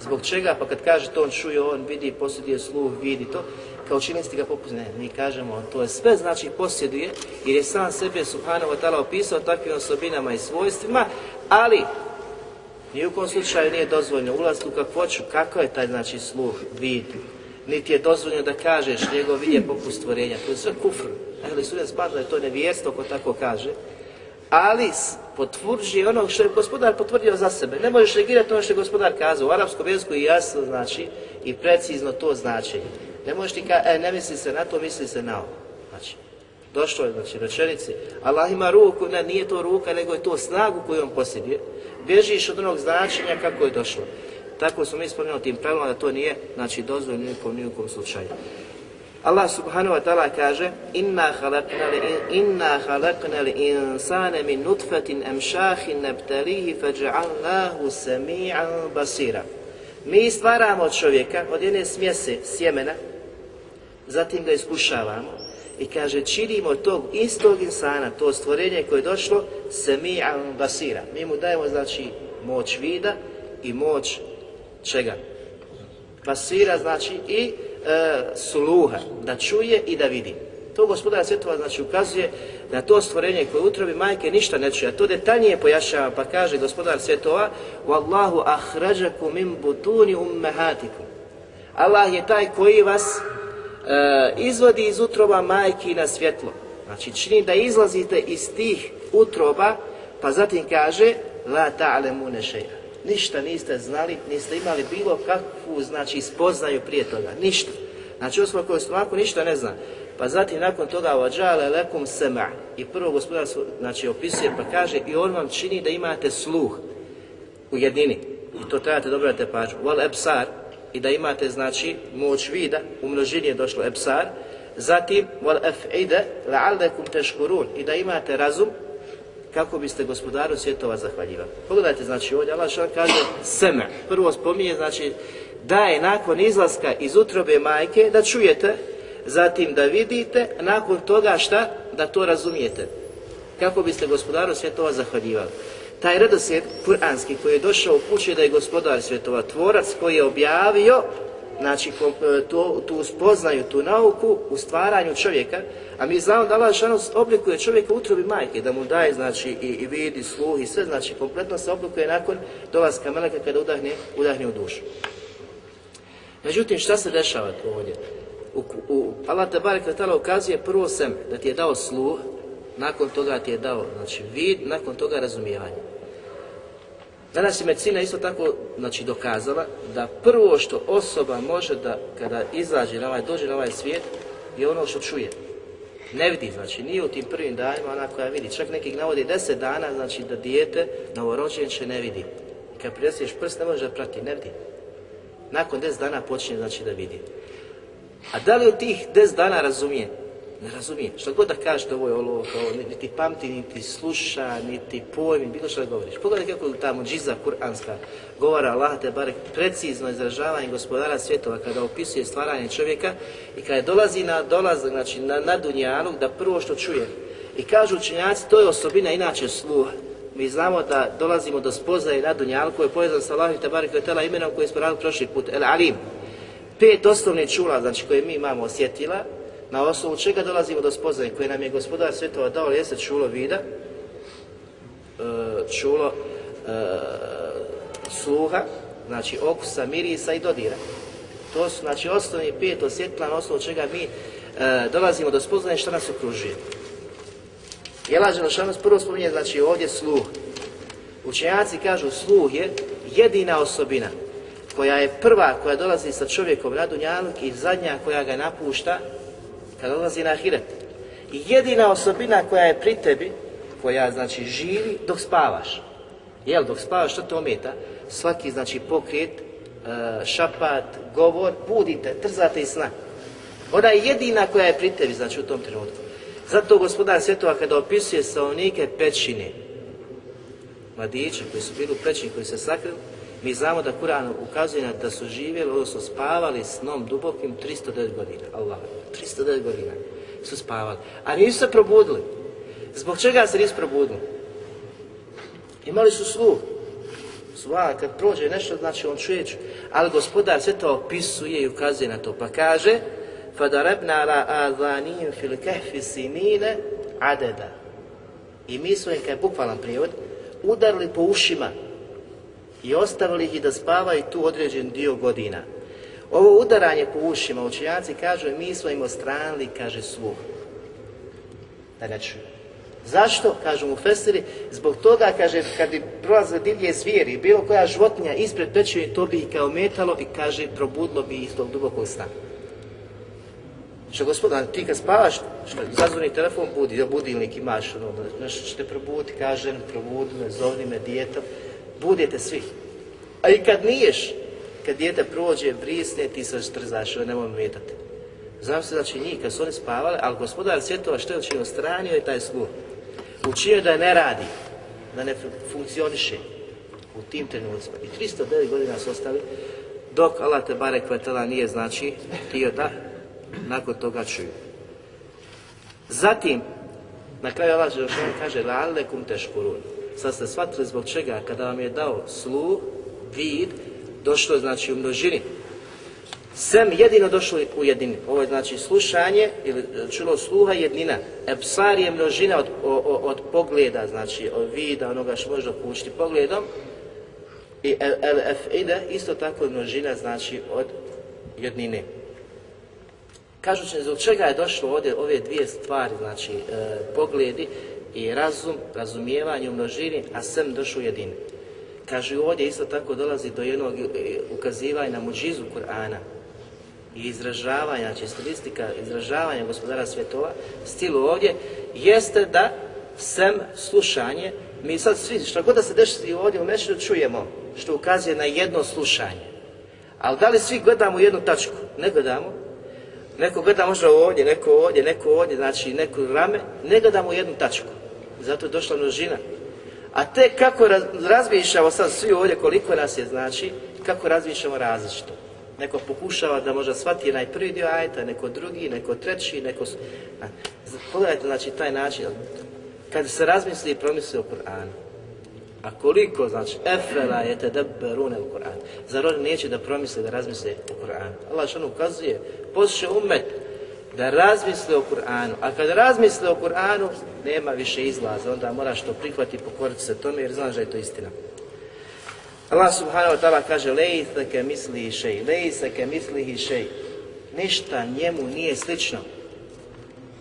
Zbog čega? Pa kad kaže to on čuje, on vidi, posjeduje sluh, vidi to, kao činiti ga poput ne, mi kažemo, to je sve znači posjeduje, jer je sam sebe Subhanahu wa ta'ala opisao takvim osobinama i svojstvima, ali ni u kom slučaju nije dozvoljeno ulaziti u kakvoću, kako je taj znači sluh, vid, niti je dozvoljeno da kažeš njegov vid je poput stvorenja, to je sve kufr. Ali sudac smatra je to nevjerstvo ko tako kaže, ali potvrđuje ono što je gospodar potvrdio za sebe. Ne možeš negirati ono što je gospodar kazao. U arapskom jeziku jasno znači i precizno to značenje. Ne možeš ti ka, e, ne misli se na to, misli se na ovo. Znači, došlo je, znači, rečenici, Allah ima ruku, ne, nije to ruka, nego je to snagu koju on posjeduje. Bježiš od onog značenja kako je došlo. Tako smo mi spomenuli tim pravilom da to nije, znači, dozvoljeno nikom, nikom slučaju. Allah subhanahu wa ta'ala kaže Inna khalaqna li insana min nutfatin amshahin nabtalihi faj'alnahu sami'an basira. Mi stvaramo čovjeka od jedne smjese sjemena, zatim ga iskušavamo i kaže činimo tog istog insana, to stvorenje koje je došlo, sami'an basira. Mi mu dajemo znači moć vida i moć čega? Basira znači i e, sluha, da čuje i da vidi. To gospodar svjetova znači ukazuje na to stvorenje koje utrobi majke ništa ne čuje. A to detaljnije pojašava pa kaže gospodar svjetova Wallahu ahrađaku min butuni ummehatikum. Allah je taj koji vas e, izvodi iz utroba majki na svjetlo. Znači čini da izlazite iz tih utroba pa zatim kaže La ta'lemune šeja ništa niste znali, niste imali bilo kakvu, znači, spoznaju prije toga, ništa. Znači, osoba koja ovako ništa ne zna. Pa zatim nakon toga vađale lekum sema i prvo gospodar znači, opisuje pa kaže i on vam čini da imate sluh u jedini. I to trebate dobro da te pažu. Wal epsar i da imate znači moć vida, u množini je došlo epsar. Zatim wal af'ide la'allekum teškurun i da imate razum kako biste gospodaru svjetova zahvaljivali. Pogledajte, znači ovdje Allah kaže seme. Prvo spominje, znači da je nakon izlaska iz utrobe majke da čujete, zatim da vidite, nakon toga šta? Da to razumijete. Kako biste gospodaru svjetova zahvaljivali. Taj redoslijed kuranski koji je došao u kući da je gospodar svjetova tvorac koji je objavio znači tu, tu spoznaju, tu nauku u stvaranju čovjeka, a mi znamo da Allah oblikuje čovjeka u utrobi majke, da mu daje znači i, i vidi, sluh i sve, znači kompletno se oblikuje nakon dolaska meleka kada udahne, udahne u dušu. Međutim, šta se dešava tu ovdje? U, u, Allah te barek ukazuje prvo sem da ti je dao sluh, nakon toga ti je dao znači, vid, nakon toga razumijevanje. Danas je medicina isto tako znači, dokazala da prvo što osoba može da kada izađe na ovaj, dođe na ovaj svijet je ono što čuje. Ne vidi, znači nije u tim prvim danima ona koja vidi. Čak nekih navodi deset dana, znači da dijete novorođenče ne vidi. Kad prijesiješ prst ne može da prati, ne vidi. Nakon deset dana počinje znači da vidi. A da li u tih deset dana razumije? Ne razumije. Što god da kažeš ovo je ovo, niti pamti, niti sluša, niti pojmi, bilo što da govoriš. Pogledaj kako je ta muđiza kuranska govora Allah te bare precizno izražavanje gospodara svjetova kada opisuje stvaranje čovjeka i kada dolazi na dolaz, znači na, na dunjalog da prvo što čuje. I kažu učenjaci, to je osobina inače sluha. Mi znamo da dolazimo do spoznaje na dunjalu koji je povezan sa Allahom te bare tela imenom koji smo radili prošli put, El Alim. Pet osnovnih čula, znači koje mi imamo osjetila, na osnovu čega dolazimo do spoznaje koje nam je gospodar svjetova dao, jeste čulo vida, e, čulo e, sluha, znači okusa, mirisa i dodira. To su znači osnovni pet osjetila na osnovu čega mi e, dolazimo do spoznaje što nas okružuje. Jelađeno što nas prvo spominje, znači ovdje sluh. Učenjaci kažu sluh je jedina osobina koja je prva koja dolazi sa čovjekom na dunjaluk i zadnja koja ga napušta kada odlazi na ahiret. I jedina osobina koja je pri tebi, koja znači živi dok spavaš. Jel, dok spavaš, što to ometa? Svaki znači pokret, e, šapat, govor, budite, trzate i sna. Ona je jedina koja je pri tebi, znači u tom trenutku. Zato gospodar svjetova kada opisuje stanovnike pećine, mladiće koji su bili u pećini, koji se sakrili, Mi znamo da Kur'an ukazuje na da su živjeli, odnosno spavali snom dubokim 309 godina. Allah, 309 godina su spavali. A nisu se probudili. Zbog čega se nisu probudili? Imali su sluh. Sva, kad prođe nešto, znači on čuje, ali gospodar sve to opisuje i ukazuje na to. Pa kaže, فَدَرَبْنَا عَلَىٰ آذَانِهِمْ فِي الْكَهْفِ سِنِينَ عَدَدًا I mi smo im, kaj je bukvalan prijevod, udarili po ušima i ostavili ih da spavaju tu određen dio godina. Ovo udaranje po ušima, učenjaci kažu, mi smo im ostranili, kaže, sluh. Da ne čuju. Zašto? Kažu mu Fesiri, zbog toga, kaže, kad bi prolazile divlje zvijeri, bilo koja životinja ispred pećine, to bi ih kao metalo i kaže, probudilo bi ih tog dubokog sna. Što gospoda, ti kad spavaš, što zazvoni telefon budi, budilnik imaš, ono, nešto će te probuditi, kaže, probudi me, zovni me, djeto, budete svi. A i kad niješ, kad dijete prođe, brisne, ti se strzaš, nemoj metati. Znam se znači njih kad su oni spavali, ali gospodar svjetova što je učinio, stranio je taj sluh. Učinio da ne radi, da ne funkcioniše u tim trenucima. I 309 godina su ostali, dok Allah te bare kvetala nije znači htio da nakon toga čuju. Zatim, na kraju Allah kaže Lalekum teškurun. Sad ste shvatili zbog čega, kada vam je dao sluh, vid, došlo je znači u množini. Sem jedino došlo u jedini. Ovo je znači slušanje ili čulo sluha jednina. Epsar je množina od, od, od pogleda, znači od vida, onoga što može opušti pogledom. I el ide isto tako je množina, znači od jednine. Kažu će zbog čega je došlo ovdje ove dvije stvari, znači e, pogledi i razum, razumijevanje u množini, a sem došlo u jedini. Kažu ovdje isto tako dolazi do jednog e, ukazivanja na muđizu Kur'ana i izražavanja, znači stilistika izražavanja gospodara svjetova, stilu ovdje, jeste da sem slušanje, mi sad svi, što god da se desi ovdje u mešinu, čujemo, što ukazuje na jedno slušanje. Ali da li svi gledamo jednu tačku? Ne gledamo. Neko gleda možda ovdje, neko ovdje, neko ovdje, znači neku rame, ne gledamo jednu tačku. Zato je došla množina. A te kako razmišljamo sad svi ovdje koliko nas je, znači, kako razmišljamo različito. Neko pokušava da možda shvati najprvi dio ajta, neko drugi, neko treći, neko... Pogledajte, znači, taj način. Kad se razmisli i promisli o Kur'anu, a koliko, znači, efela je te deberune u Kur'an. Zar oni neće da promisle, da razmisle o Kur'anu? Allah što ukazuje, posluše umet da razmisle o Kur'anu. A kad razmisle o Kur'anu, nema više izlaza. Onda moraš to prihvati i pokoriti se tome jer znaš da je to istina. Allah subhanahu wa ta'ala kaže Lejse ke misli šej, lejse ke misli šej. Ništa njemu nije slično.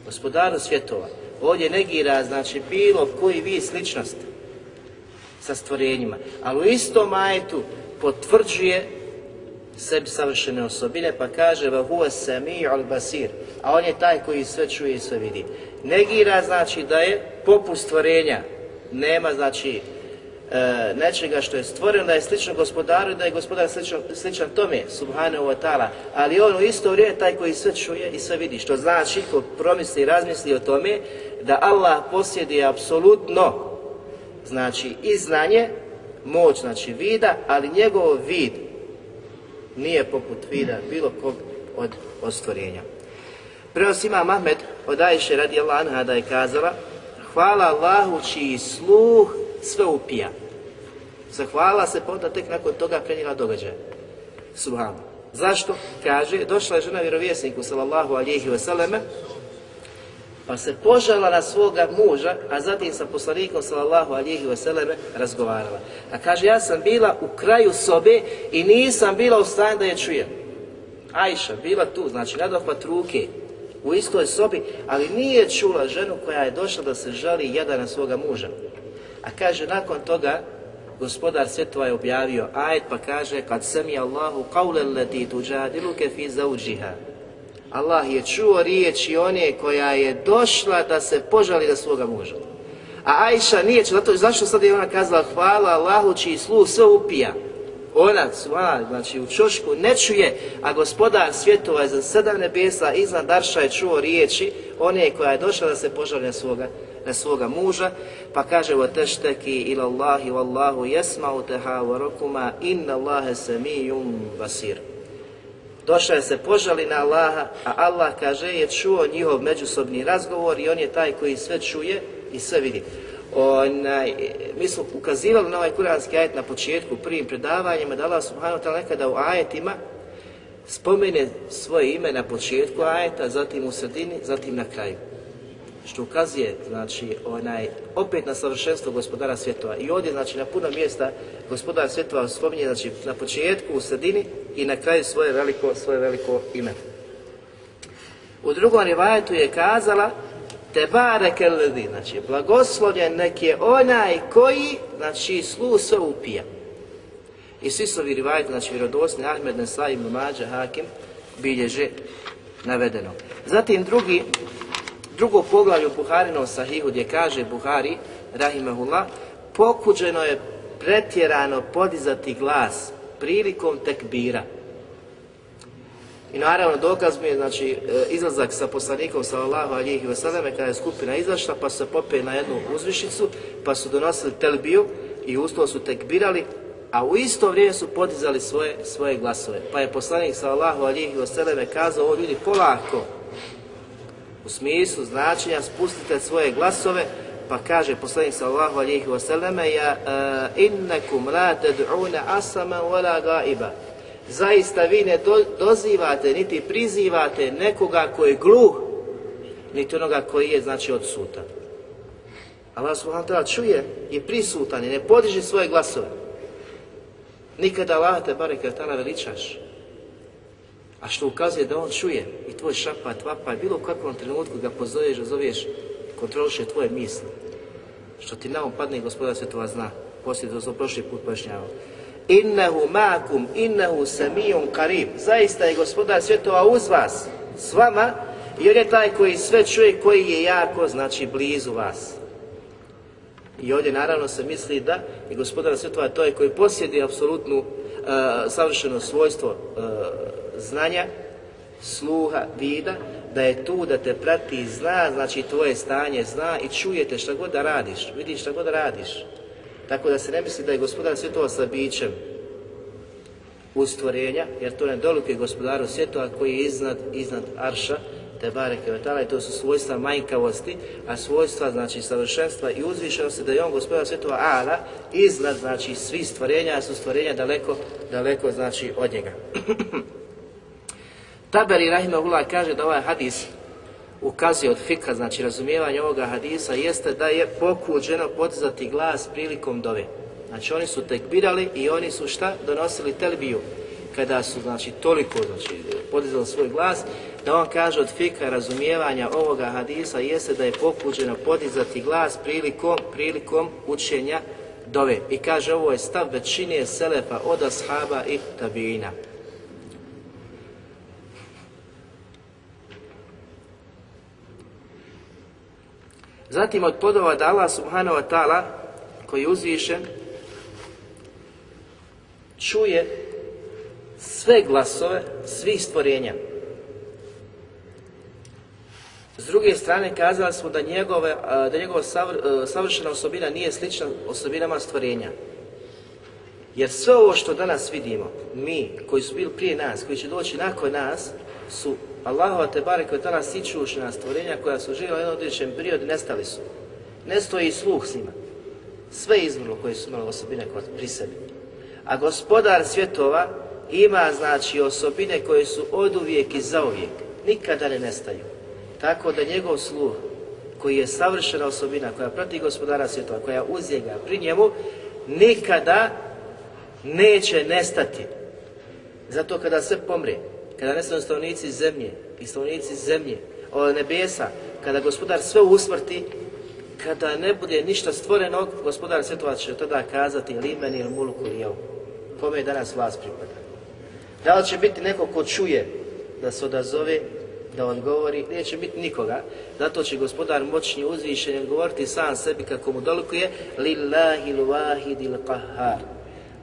Gospodaru svjetova. Ovdje negira, znači, bilo koji vi sličnost sa stvorenjima. Ali u istom ajetu potvrđuje sebi savršene osobine, pa kaže va huwa sami'ul basir, a on je taj koji sve čuje i sve vidi. Negira znači da je poput stvorenja, nema znači e, nečega što je stvoreno, da je slično gospodaru i da je gospodar sličan, sličan tome, subhanahu wa ta'ala, ali on u isto vrijeme taj koji sve čuje i sve vidi, što znači ko promisli i razmisli o tome da Allah posjeduje apsolutno znači i znanje, moć znači vida, ali njegov vid nije poput vida bilo kog od ostvorenja. Prenos ima Mahmed od Ajše radi anha da je kazala Hvala Allahu čiji sluh sve upija. Zahvala se pa tek nakon toga prenijela događaje. Subhano. Zašto? Kaže, došla je žena vjerovjesniku sallallahu alihi wasallam pa se požala na svoga muža, a zatim sa poslanikom sallallahu alihi wasallam razgovarala. A kaže, ja sam bila u kraju sobe i nisam bila u stanju da je čujem. Ajša, bila tu, znači nadohvat ruke, u istoj sobi, ali nije čula ženu koja je došla da se žali jedan na svoga muža. A kaže, nakon toga, gospodar svjetova je objavio ajet pa kaže, kad sam je Allahu qawle leti tuđadiluke fi zauđiha. Allah je čuo riječi one koja je došla da se požali na svoga muža. A Ajša nije zato, zašto sad je ona kazala hvala Allahu čiji sluh sve upija. Ona, sva, znači u čošku ne čuje, a gospodar svjetova je za sedam nebesa iznad Darša je čuo riječi, one koja je došla da se požali na svoga, na svoga muža, pa kaže wa tešteki ila Allahi wallahu jesma'u tehavarokuma inna Allahe samijum basir. Došla je se požali na Allaha, a Allah kaže je čuo njihov međusobni razgovor i on je taj koji sve čuje i sve vidi. Onaj, mi smo ukazivali na ovaj kuranski ajet na početku, prvim predavanjima, da Allah subhanahu ta'ala nekada u ajetima spomene svoje ime na početku ajeta, zatim u sredini, zatim na kraju. Što ukazuje, znači, onaj, opet na savršenstvo gospodara svjetova. I ovdje, znači, na puno mjesta gospodar svjetova spominje, znači, na početku, u sredini i na kraju svoje veliko, svoje veliko ime. U drugom rivajetu je kazala te bareke ledi, znači blagoslovljen nek je onaj koji, znači slu sve upija. I svi su ovi rivajeti, znači vjerodosni Ahmed Nesai ibn Mađa Hakim bilježe navedeno. Zatim drugi, drugo poglavlje u Buharinom sahihu gdje kaže Buhari, rahimahullah, pokuđeno je pretjerano podizati glas prilikom tekbira. I naravno dokaz mi je znači, e, izlazak sa poslanikom sallallahu alihi wasallam kada je skupina izašla pa se popeli na jednu uzvišicu pa su donosili telbiju i usto su tekbirali a u isto vrijeme su podizali svoje, svoje glasove. Pa je poslanik sallallahu alihi wasallam kazao ovo ljudi polako u smislu značenja spustite svoje glasove pa kaže poslanik sallallahu alihi wasallam ja uh, innakum la tad'una asama wala gaiba zaista vi ne do, dozivate, niti prizivate nekoga koji je gluh, niti onoga koji je, znači, odsutan. Allah subhanahu ta'ala čuje i prisutan i ne podiže svoje glasove. Nikada Allah te bareke veličaš. A što ukazuje da on čuje i tvoj šapat, vapaj, bilo u kakvom trenutku ga pozoveš, zoveš, kontroliše tvoje misli. Što ti na um padne gospodar svetova zna. Poslije to smo prošli put pojašnjavao innehu ma'akum, innehu samijun karib. Zaista je gospodar svjetova uz vas, s vama, jer je taj koji sve čuje, koji je jako, znači blizu vas. I ovdje naravno se misli da je gospodar svjetova to je koji posjedi apsolutnu uh, savršeno svojstvo uh, znanja, sluha, vida, da je tu da te prati i zna, znači tvoje stanje zna i čujete šta god da radiš, vidiš šta god da radiš. Tako da se ne misli da je gospodar svjetova sa bićem u stvorenja, jer to ne dolike gospodaru svjetova koji je iznad, iznad Arša, te bareke vetala i to su svojstva manjkavosti, a svojstva znači savršenstva i uzvišenosti da je on gospodar svjetova ala iznad znači svi stvorenja, a su stvorenja daleko, daleko znači od njega. [clears throat] Taberi Rahimahullah kaže da ovaj hadis ukazuje od fika, znači razumijevanje ovoga hadisa, jeste da je pokuđeno podizati glas prilikom dove. Znači oni su tekbirali i oni su šta? Donosili telbiju. Kada su znači toliko znači, podizali svoj glas, da on kaže od fika razumijevanja ovoga hadisa jeste da je pokuđeno podizati glas prilikom, prilikom učenja dove. I kaže ovo je stav većine selefa od ashaba i tabina. Zatim od podova da Allah subhanahu wa ta'ala koji je uzvišen čuje sve glasove svih stvorenja. S druge strane kazali smo da, njegove, da njegova savršena osobina nije slična osobinama stvorenja. Jer sve ovo što danas vidimo, mi koji su bili prije nas, koji će doći nakon nas, su Allahova te bare koja je tada sičušna stvorenja koja su živjela u jednom određenom periodu, nestali su. Ne stoji sluh s njima. Sve izvrlo koje su imali osobine kod pri sebi. A gospodar svjetova ima znači osobine koje su od uvijek i zauvijek. Nikada ne nestaju. Tako da njegov sluh koji je savršena osobina koja prati gospodara svjetova, koja uz njega pri njemu, nikada neće nestati. Zato kada sve pomre, kada nestanu stanovnici zemlje i stanovnici zemlje, od nebesa, kada gospodar sve usmrti, kada ne bude ništa stvoreno, gospodar svjetova će tada kazati li meni ili mulku ili. Kome je danas vlast pripada? Da li će biti neko ko čuje da se odazove, da on govori, neće biti nikoga. Zato će gospodar moćni uzvišen odgovoriti sam sebi kako mu dolikuje lillahi l-wahidi l-qahar.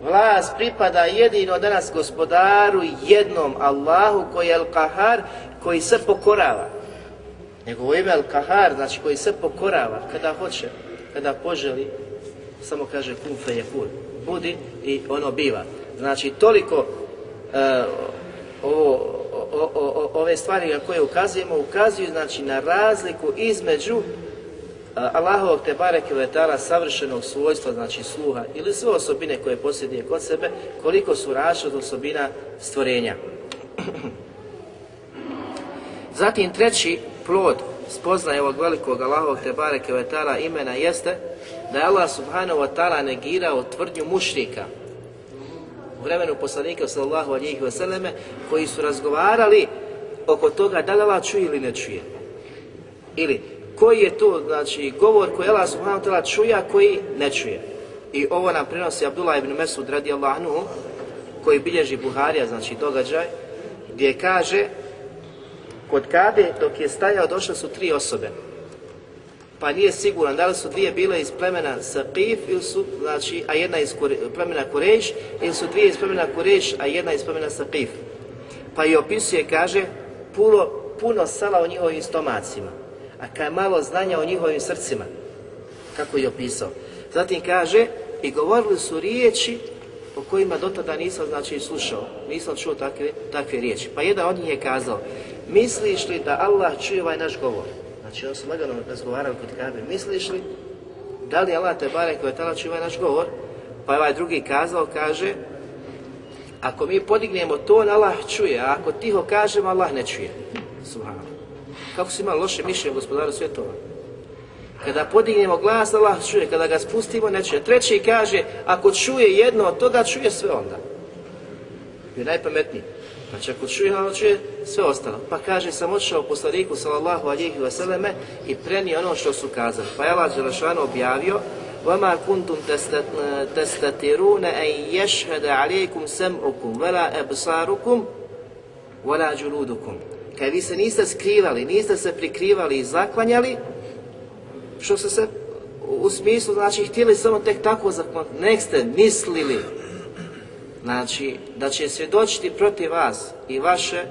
Vlast pripada jedino danas gospodaru jednom Allahu koji je Al-Kahar, koji se pokorava. Njegovo ime Al-Kahar, znači koji se pokorava kada hoće, kada poželi, samo kaže kun fe je kun. Budi i ono biva. Znači toliko e, ovo, o, o, ove stvari na koje ukazujemo, ukazuju znači na razliku između Allahovog te bareke vetala savršenog svojstva, znači sluha ili sve osobine koje posjeduje kod sebe, koliko su različite osobina stvorenja. [clears throat] Zatim treći plod spoznaje ovog velikog Allahovog te bareke vetala imena jeste da je Allah subhanahu wa ta'ala negirao tvrdnju mušrika u vremenu poslanika sallallahu alihi vseleme koji su razgovarali oko toga da li Allah čuje ili ne čuje. Ili koji je to znači govor koji Allah subhanahu ta'ala čuje, a koji ne čuje. I ovo nam prenosi Abdullah ibn Mesud radijallahu anhu, koji bilježi Buharija, znači događaj, gdje kaže kod Kabe dok je stajao došle su tri osobe. Pa nije siguran da li su dvije bile iz plemena Saqif ili su, znači, a jedna iz plemena Kureš ili su dvije iz plemena Kureš, a jedna iz plemena Saqif. Pa i opisuje, kaže, puno, puno sala u njihovim stomacima a kaj malo znanja o njihovim srcima, kako je opisao. Zatim kaže, i govorili su riječi o kojima do tada nisam znači slušao, nisam čuo takve, takve riječi. Pa jedan od njih je kazao, misliš li da Allah čuje ovaj naš govor? Znači on su lagano razgovarali kod Kabe, misliš li da li Allah te bare koje tala čuje ovaj naš govor? Pa ovaj drugi kazao, kaže, ako mi podignemo to, Allah čuje, a ako tiho kažemo, Allah ne čuje. Subhano. Kako su imali loše mišljenje gospodaru svjetova? Kada podignemo glas, Allah čuje, kada ga spustimo, ne čuje. Treći kaže, ako čuje jedno od toga, čuje sve onda. Je najpametniji. Znači ako čuje, on čuje sve ostalo. Pa kaže, sam otišao poslaniku sallallahu alihi vseleme i prenio ono što su kazali. Pa je Allah Đelešanu objavio, وَمَا كُنْتُمْ تَسْتَتِرُونَ أَنْ يَشْهَدَ عَلَيْكُمْ سَمْعُكُمْ وَلَا أَبْصَارُكُمْ وَلَا جُلُودُكُمْ kad vi se niste skrivali, niste se prikrivali i zaklanjali, što ste se u smislu, znači, htjeli samo tek tako zaklanjati, nek ste mislili, znači, da će svjedočiti protiv vas i vaše,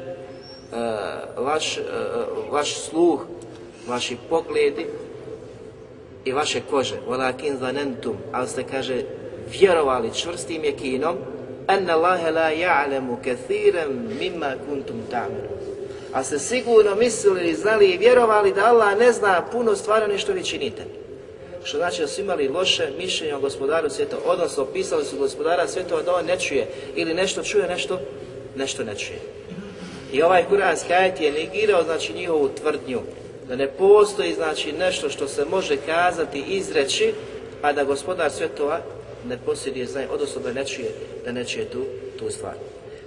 uh, vaš, uh, vaš sluh, vaši pogledi i vaše kože. Walakin zanentum, ali ste, kaže, vjerovali čvrstim jekinom, anna Allahe la ja'lemu kathiran mimma kuntum ta'menu a ste sigurno mislili, znali i vjerovali da Allah ne zna puno stvari što vi činite. Što znači da su imali loše mišljenje o gospodaru svijeta, odnosno opisali su gospodara svjetova da on ne čuje ili nešto čuje, nešto, nešto ne čuje. I ovaj kuranski ajet je negirao znači njihovu tvrdnju da ne postoji znači nešto što se može kazati, izreći, a da gospodar svjetova ne posjeduje znanje, odnosno da ne čuje, da ne čuje tu, tu stvar.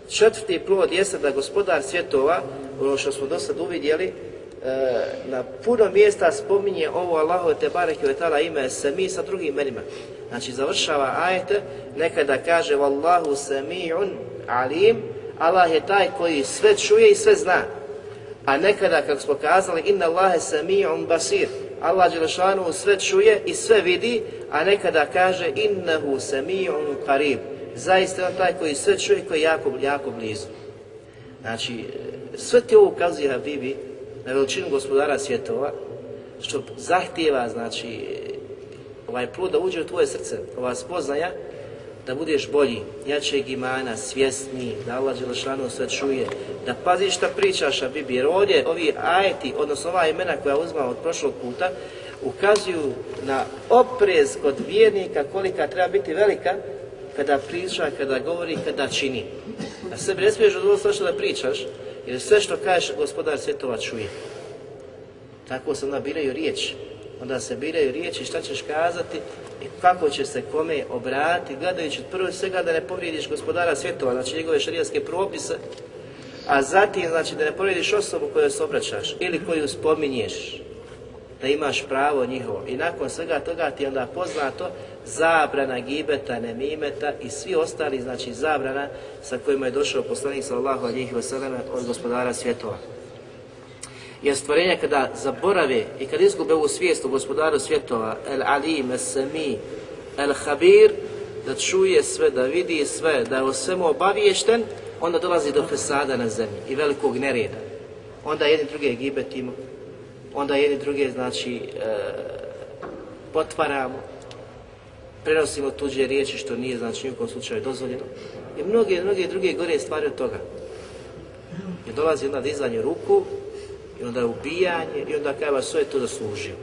Četvrti plod jeste da gospodar svjetova ono što smo do sad uvidjeli, e, na puno mjesta spominje ovo Allahu te bareke ve taala ime sami sa drugim imenima. Znači završava ajete nekada kaže wallahu sami'un alim, Allah je taj koji sve čuje i sve zna. A nekada kako smo kazali inna Allahe sami'un basir. Allah Đelešanu sve čuje i sve vidi, a nekada kaže innahu sami'un qarib. Zaista on taj koji sve čuje koji je jako, jako blizu. Znači, sve ti ovo ukazuje Habibi na veličinu gospodara svjetova, što zahtijeva, znači, ovaj plod da uđe u tvoje srce, ova spoznaja, da budeš bolji, jačeg imana, svjesniji, da Allah Đelešanu sve čuje, da paziš šta pričaš, Habibi, jer ovdje ovi ajeti, odnosno ova imena koja uzma od prošlog puta, ukazuju na oprez kod vjernika kolika treba biti velika kada priča, kada govori, kada čini. Da se ne smiješ od što da pričaš, jer sve što kažeš gospodar svjetova čuje. Tako se onda biraju riječi. Onda se biraju riječi šta ćeš kazati i kako će se kome obratiti, gledajući prvo svega da ne povrijediš gospodara svjetova, znači njegove šarijanske propise, a zatim znači da ne povrijediš osobu koju se obraćaš ili koju spominješ, da imaš pravo njihovo. I nakon svega toga ti onda poznato zabrana gibeta, nemimeta i svi ostali, znači zabrana sa kojima je došao poslanik sallallahu alihi wasallam od gospodara svjetova. Jer stvorenja kada zaborave i kada izgube ovu svijest u gospodaru svjetova, el alim, el sami, el habir, da čuje sve, da vidi sve, da je o svemu obaviješten, onda dolazi do fesada na zemlji i velikog nereda. Onda jedni druge gibetimo, onda jedni druge, znači, e, potvaramo, prenosimo tuđe riječi što nije, znači, u slučaju dozvoljeno. I mnoge, mnoge druge gore stvari od toga. I dolazi onda dizanje ruku, i onda ubijanje, i onda kaj sve je to zaslužio.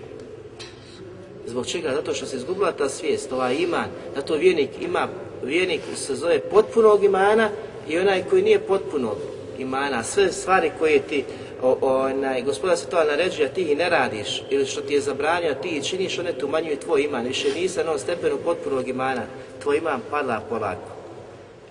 Zbog čega? Zato što se izgubila ta svijest, ovaj iman, da to vjernik ima, vjernik se zove potpunog imana i onaj koji nije potpunog imana. Sve stvari koje ti o, onaj, gospodar se to naređuje, a ti ih ne radiš, ili što ti je zabranio, ti ih činiš, one tu umanjuju tvoj iman. Više nisi na onom stepenu potpunog imana, tvoj iman pada polako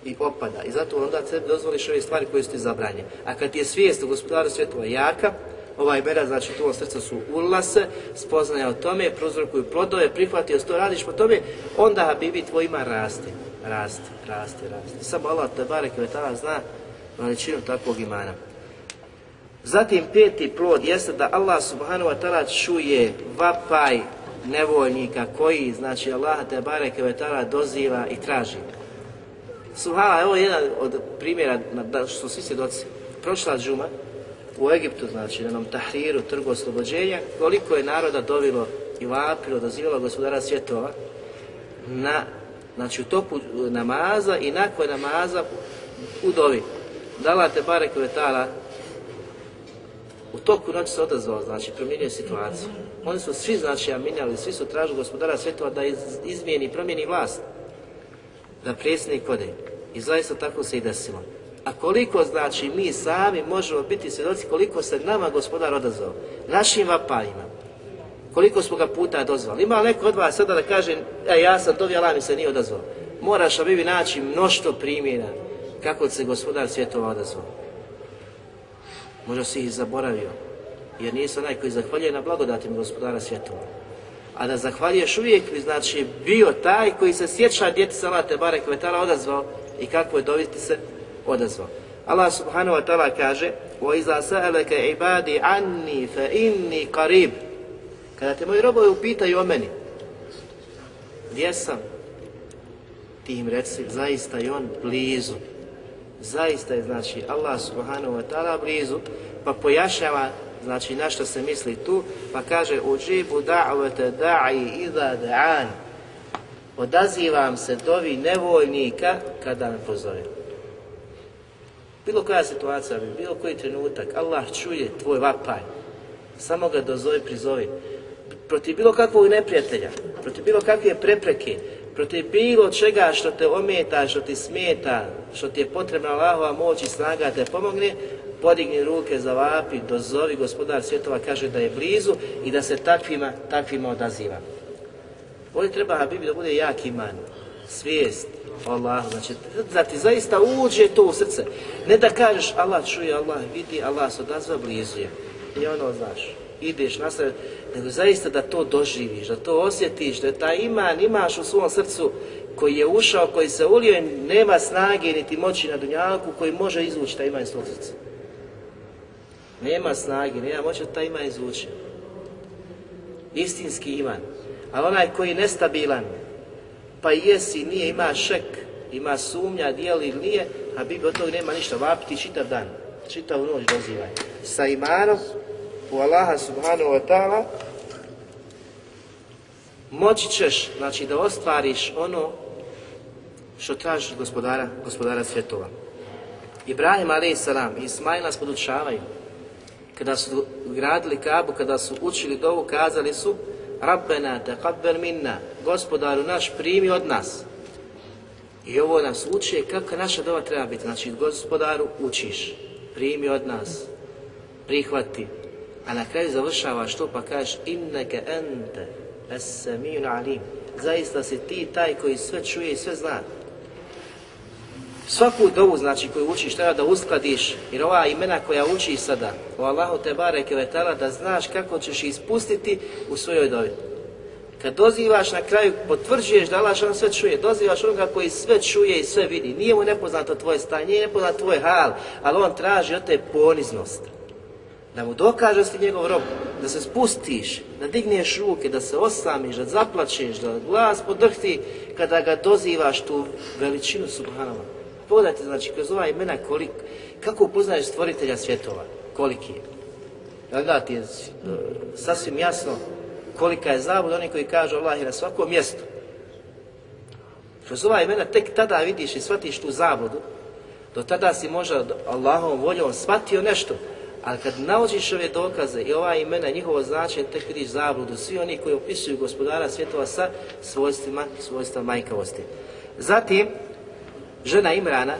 i opada. I zato onda sebi dozvoliš ove stvari koje su ti zabranje. A kad ti je svijest u gospodaru svjetova jaka, ovaj bera, znači u tvojom srcu su ulase, spoznaje o tome, prozrokuju plodove, prihvatio to radiš po tome, onda Habibi tvoj ima raste, raste, raste, raste. Samo Allah te barek zna veličinu takvog imana. Zatim peti plod jeste da Allah subhanahu wa ta'ala čuje vapaj nevoljnika koji, znači Allah te barek doziva i traži. Subhala, evo jedan od primjera što svi svjedoci. Prošla džuma, u Egiptu, znači na onom tahriru, trgu oslobođenja, koliko je naroda dovilo i vapilo, dozivalo gospodara svjetova na, znači u topu namaza i nakon namaza u dovi. Dala te bare tala u toku noći se odazvao, znači promijenio situaciju. Oni su svi znači aminjali, svi su tražili gospodara svjetova da izmijeni, promijeni vlast. Da predsjednik ode. I zaista tako se i desilo. A koliko znači mi sami možemo biti svjedoci koliko se nama gospodar odazvao, našim vapajima, koliko smo ga puta dozvali. Ima neko od vas sada da kaže, e, ja sam to mi se nije odazvao. Moraš bi naći mnoštvo primjera kako se gospodar svjetova odazvao. Možda si ih zaboravio, jer nisi onaj koji zahvaljuje na blagodatima gospodara svjetova. A da zahvaljuješ uvijek bi znači bio taj koji se sjeća djeti salate bare kvetala odazvao i kako je doviti se odazvao. Allah subhanahu wa ta'ala kaže وَإِذَا سَأَلَكَ عِبَادِ عَنِّي فَإِنِّي قَرِيب Kada te moji robovi upitaju o meni, gdje sam? Ti im reci, zaista je on blizu. Zaista je, znači, Allah subhanahu wa ta'ala blizu, pa pojašnjava, znači, na što se misli tu, pa kaže, uđibu da'vete da'i iza da'an. Odazivam se dovi nevoljnika kada me pozove. Bilo koja situacija, bilo koji trenutak, Allah čuje tvoj vapaj. Samo ga dozove, prizovi. Protiv bilo kakvog neprijatelja, protiv bilo kakve prepreke, protiv bilo čega što te ometa, što ti smeta, što ti je potrebna Allahova moć i snaga te pomogne, podigni ruke za vapi, dozovi gospodar svjetova, kaže da je blizu i da se takvima, takvima odaziva. Ovdje treba Habibi da bude jak iman, svijest, Allah, znači da ti zaista uđe to u srce. Ne da kažeš Allah čuje, Allah vidi, Allah se odazva blizu je. I ono, znaš, ideš nastaviti, nego zaista da to doživiš, da to osjetiš, da taj iman imaš u svom srcu koji je ušao, koji se ulio i nema snage niti moći na dunjalku koji može izvući taj iman iz svog srca. Nema snage, nema moći da taj iman izvući. Istinski iman. Ali onaj koji je nestabilan, pa jesi, nije, ima šek, ima sumnja, dijeli ili nije, a bi od toga nema ništa, vapiti čitav dan, čitav noć dozivaj. Sa imanom u Allaha subhanahu wa ta'ala moći ćeš, znači da ostvariš ono što tražiš gospodara, gospodara svjetova. Ibrahim a.s. i Ismail nas podučavaju. Kada su gradili Kabu, kada su učili dovu, kazali su Rabbena taqabbal minna, gospodaru naš primi od nas. I ovo nas uči kako naša dova treba biti. Znači, gospodaru učiš, primi od nas, prihvati. A na kraju završavaš to pa kažeš inneke ente es alim. Zaista si ti taj koji sve čuje i sve zna. Svaku dovu znači koju učiš treba da uskladiš jer ova imena koja učiš sada o Allahu te bareke vetala da znaš kako ćeš ispustiti u svojoj dovi. Kad dozivaš na kraju potvrđuješ da Allah sve čuje, dozivaš onoga koji sve čuje i sve vidi. Nije mu nepoznato tvoje stanje, nije nepoznat tvoj hal, ali on traži od te poniznost. Da mu dokaže si njegov rob, da se spustiš, da digneš ruke, da se osamiš, da zaplačeš, da glas podrhti kada ga dozivaš tu veličinu subhanallah. Pogledajte, znači, kroz ova imena kolik, kako upoznaješ stvoritelja svjetova, koliki je. Da ti je sasvim jasno kolika je zabud oni koji kažu Allah je na svakom mjestu. Kroz ova imena tek tada vidiš i shvatiš tu zabudu, do tada si možda Allahovom voljom shvatio nešto, ali kad naučiš ove dokaze i ova imena, njihovo značenje, tek vidiš zabludu. Svi oni koji opisuju gospodara svjetova sa svojstvima, svojstva majkavosti. Zatim, žena Imrana,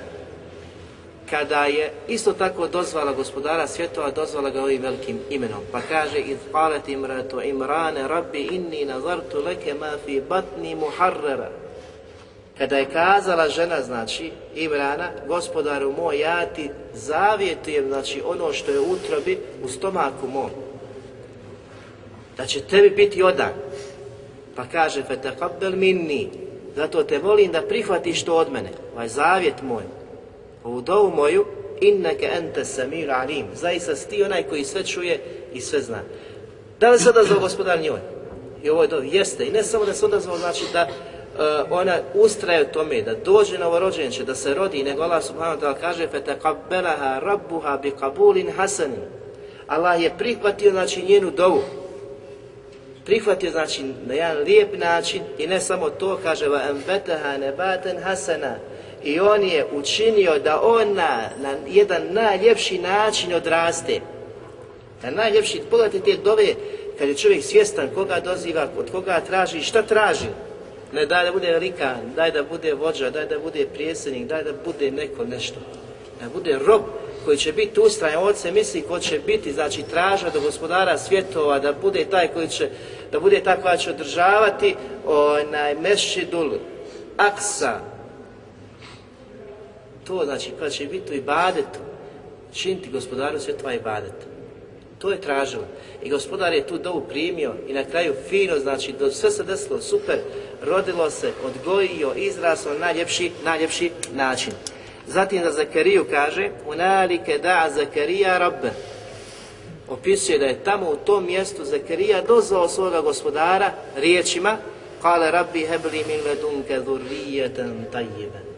kada je isto tako dozvala gospodara svjetova, dozvala ga ovim velikim imenom. Pa kaže, iz qalet imratu imrane, rabbi inni nazartu leke ma fi batni muharrara. Kada je kazala žena, znači, Imrana, gospodaru moj, ja ti zavjetujem, znači, ono što je utrobi, u stomaku mom. Da će tebi biti odan. Pa kaže, fetaqabbal minni, zato te volim da prihvatiš to od mene, ovaj zavjet moj, ovu dovu moju, inneke ente samir alim, zaista si ti onaj koji sve čuje i sve zna. Da li se odazvao gospodar njoj? I ovo je dovi, jeste. I ne samo da se odazvao, znači da ona ustraje u tome, da dođe novorođenče, da se rodi, nego Allah subhanahu wa ta'ala kaže فَتَقَبَّلَهَا رَبُّهَا بِقَبُولٍ حَسَنٍ Allah je prihvatio, znači, njenu dovu. Prihvatio, znači, na jedan lijep način i ne samo to, kaže وَأَنْبَتَهَا نَبَاتًا حَسَنًا i on je učinio da ona na jedan najljepši način odraste. Na najljepši, pogledajte te dove, kad je čovjek svjestan koga doziva, od koga traži, šta traži. Ne daj da bude velikan, daj da bude vođa, daj da bude prijesednik, daj da bude neko nešto. Da bude rob koji će biti ustrajan, od se misli ko će biti, znači traža do gospodara svjetova, da bude taj koji će, da bude taj koja će održavati onaj mešćidul aksa, to znači kada će biti u ibadetu, činiti gospodaru svjetova ibadet. To je tražilo. I gospodar je tu dovu primio i na kraju fino, znači do, sve se desilo super, rodilo se, odgojio, izraslo na najljepši, najljepši način. Zatim da Zakariju kaže, unalike da Zakarija rabbe. Opisuje da je tamo u tom mjestu Zakarija dozvao svoga gospodara riječima, kale rabbi hebli min ledunke dhurrijetan tajjiben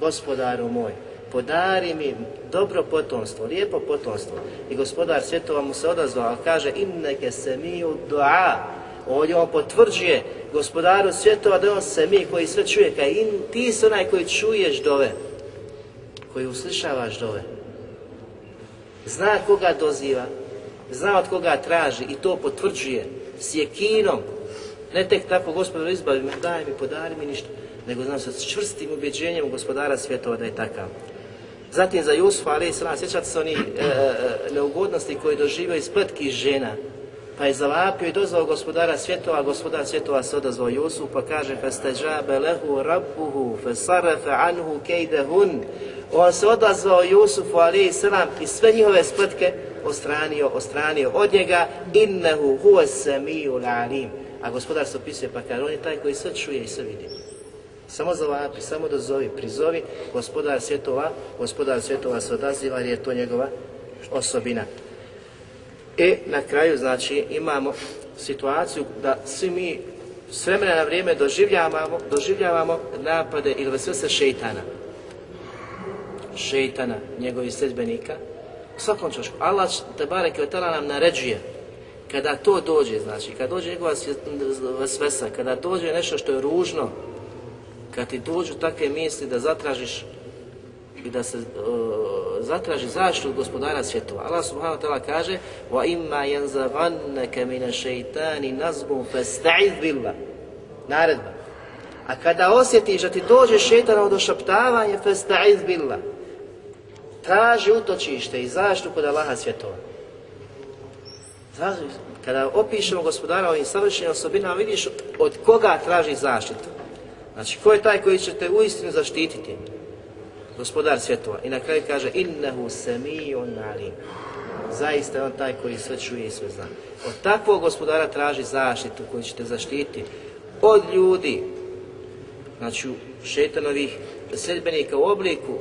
gospodaru moj, podari mi dobro potomstvo, lijepo potomstvo. I gospodar svjetova mu se odazvao, kaže inneke se mi u dua. Ovdje on potvrđuje gospodaru svjetova da on se mi koji sve čuje, kaj in, ti si onaj koji čuješ dove, koji uslišavaš dove. Zna koga doziva, zna od koga traži i to potvrđuje s jekinom. Ne tek tako, gospodar, izbavi me, daj mi, podari mi ništa nego znam se s čvrstim ubjeđenjem gospodara svjetova da je takav. Zatim za Jusuf, ali sram, sjećate se oni e, e, neugodnosti koje doživio iz spletki žena, pa je zavapio i dozvao gospodara svjetova, gospodar svjetova se odazvao Jusuf, pa kaže فَسْتَجَابَ لَهُ رَبُّهُ فَسَرَفَ عَنْهُ كَيْدَهُنْ On se odazvao Jusufu, ali i sram, i sve njihove spletke ostranio, ostranio od njega, innehu huwa samiju alim. A gospodar se opisuje, pa kaže, on je taj koji sve čuje i sve vidi. Samo zavapi, samo dozovi, prizovi, gospodar svjetova, gospodar svjetova se odaziva jer je to njegova osobina. I na kraju, znači, imamo situaciju da svi mi s vremena na vrijeme doživljavamo, doživljavamo napade ili sve se šeitana. Šeitana, njegovih sedbenika. U svakom čošku. Allah te barek nam naređuje kada to dođe, znači, kada dođe njegova svesa, kada dođe nešto što je ružno, kad ti dođu takve misli da zatražiš i da se zatraži zaštitu od gospodara svjetova. Allah subhanahu wa ta'ala kaže wa imma min ash-shaytani nazghun fasta'iz billah. Naredba. A kada osjetiš da ti dođe šejtan od ošaptavanja fasta'iz billah. Traži utočište i zaštitu kod Allaha svjetova. Kada opišemo gospodara ovim savršenim osobinama, vidiš od koga traži zaštitu. Znači, ko je taj koji će te uistinu zaštititi? Gospodar svjetova. I na kraju kaže, innehu semijun alim. Zaista je on taj koji sve čuje i sve zna. Od takvog gospodara traži zaštitu koji će te zaštititi od ljudi, znači šetanovih sedbenika u obliku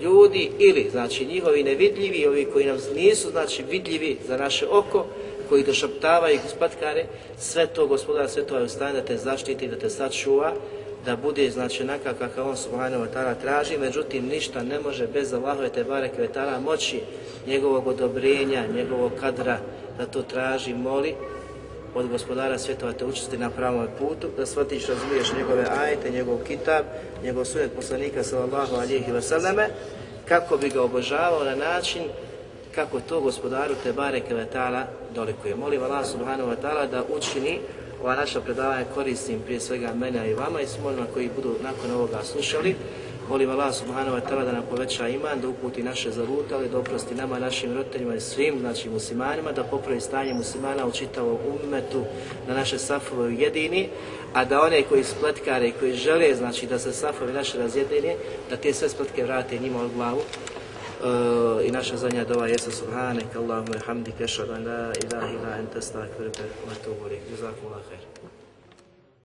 ljudi ili znači njihovi nevidljivi, ovi koji nam nisu znači vidljivi za naše oko, koji došaptavaju i spatkare, sve to gospodar sve to je u stanju da te zaštiti, da te sačuva, da bude znači onakav kakav on subhanahu wa traži, međutim ništa ne može bez Allahove te ta'ala moći njegovog odobrenja, njegovog kadra da to traži, moli od gospodara svjetova te učesti na pravom putu, da shvatiš, razumiješ njegove ajete, njegov kitab, njegov sunet poslanika sallallahu alihi wasallame, kako bi ga obožavao na način kako to gospodaru te ta'ala dolikuje. Molim Allah subhanahu wa ta'ala da učini ova naša predavanja koristim prije svega mene i vama i svim onima koji budu nakon ovoga slušali. Molim Allah subhanahu wa ta'ala da nam poveća iman, da uputi naše zalutale, da oprosti nama, našim roditeljima i svim znači muslimanima, da popravi stanje muslimana u čitavom ummetu, na naše safove jedini, a da one koji spletkare i koji žele znači da se safovi naše razjedine, da te sve spletke vrate njima od glavu. Uh, i naša zadnja dova jeste subhanak Allahumma hamdika ashhadu an la ilaha illa anta astaghfiruka wa atubu ilaik. Jazakumullahu khair.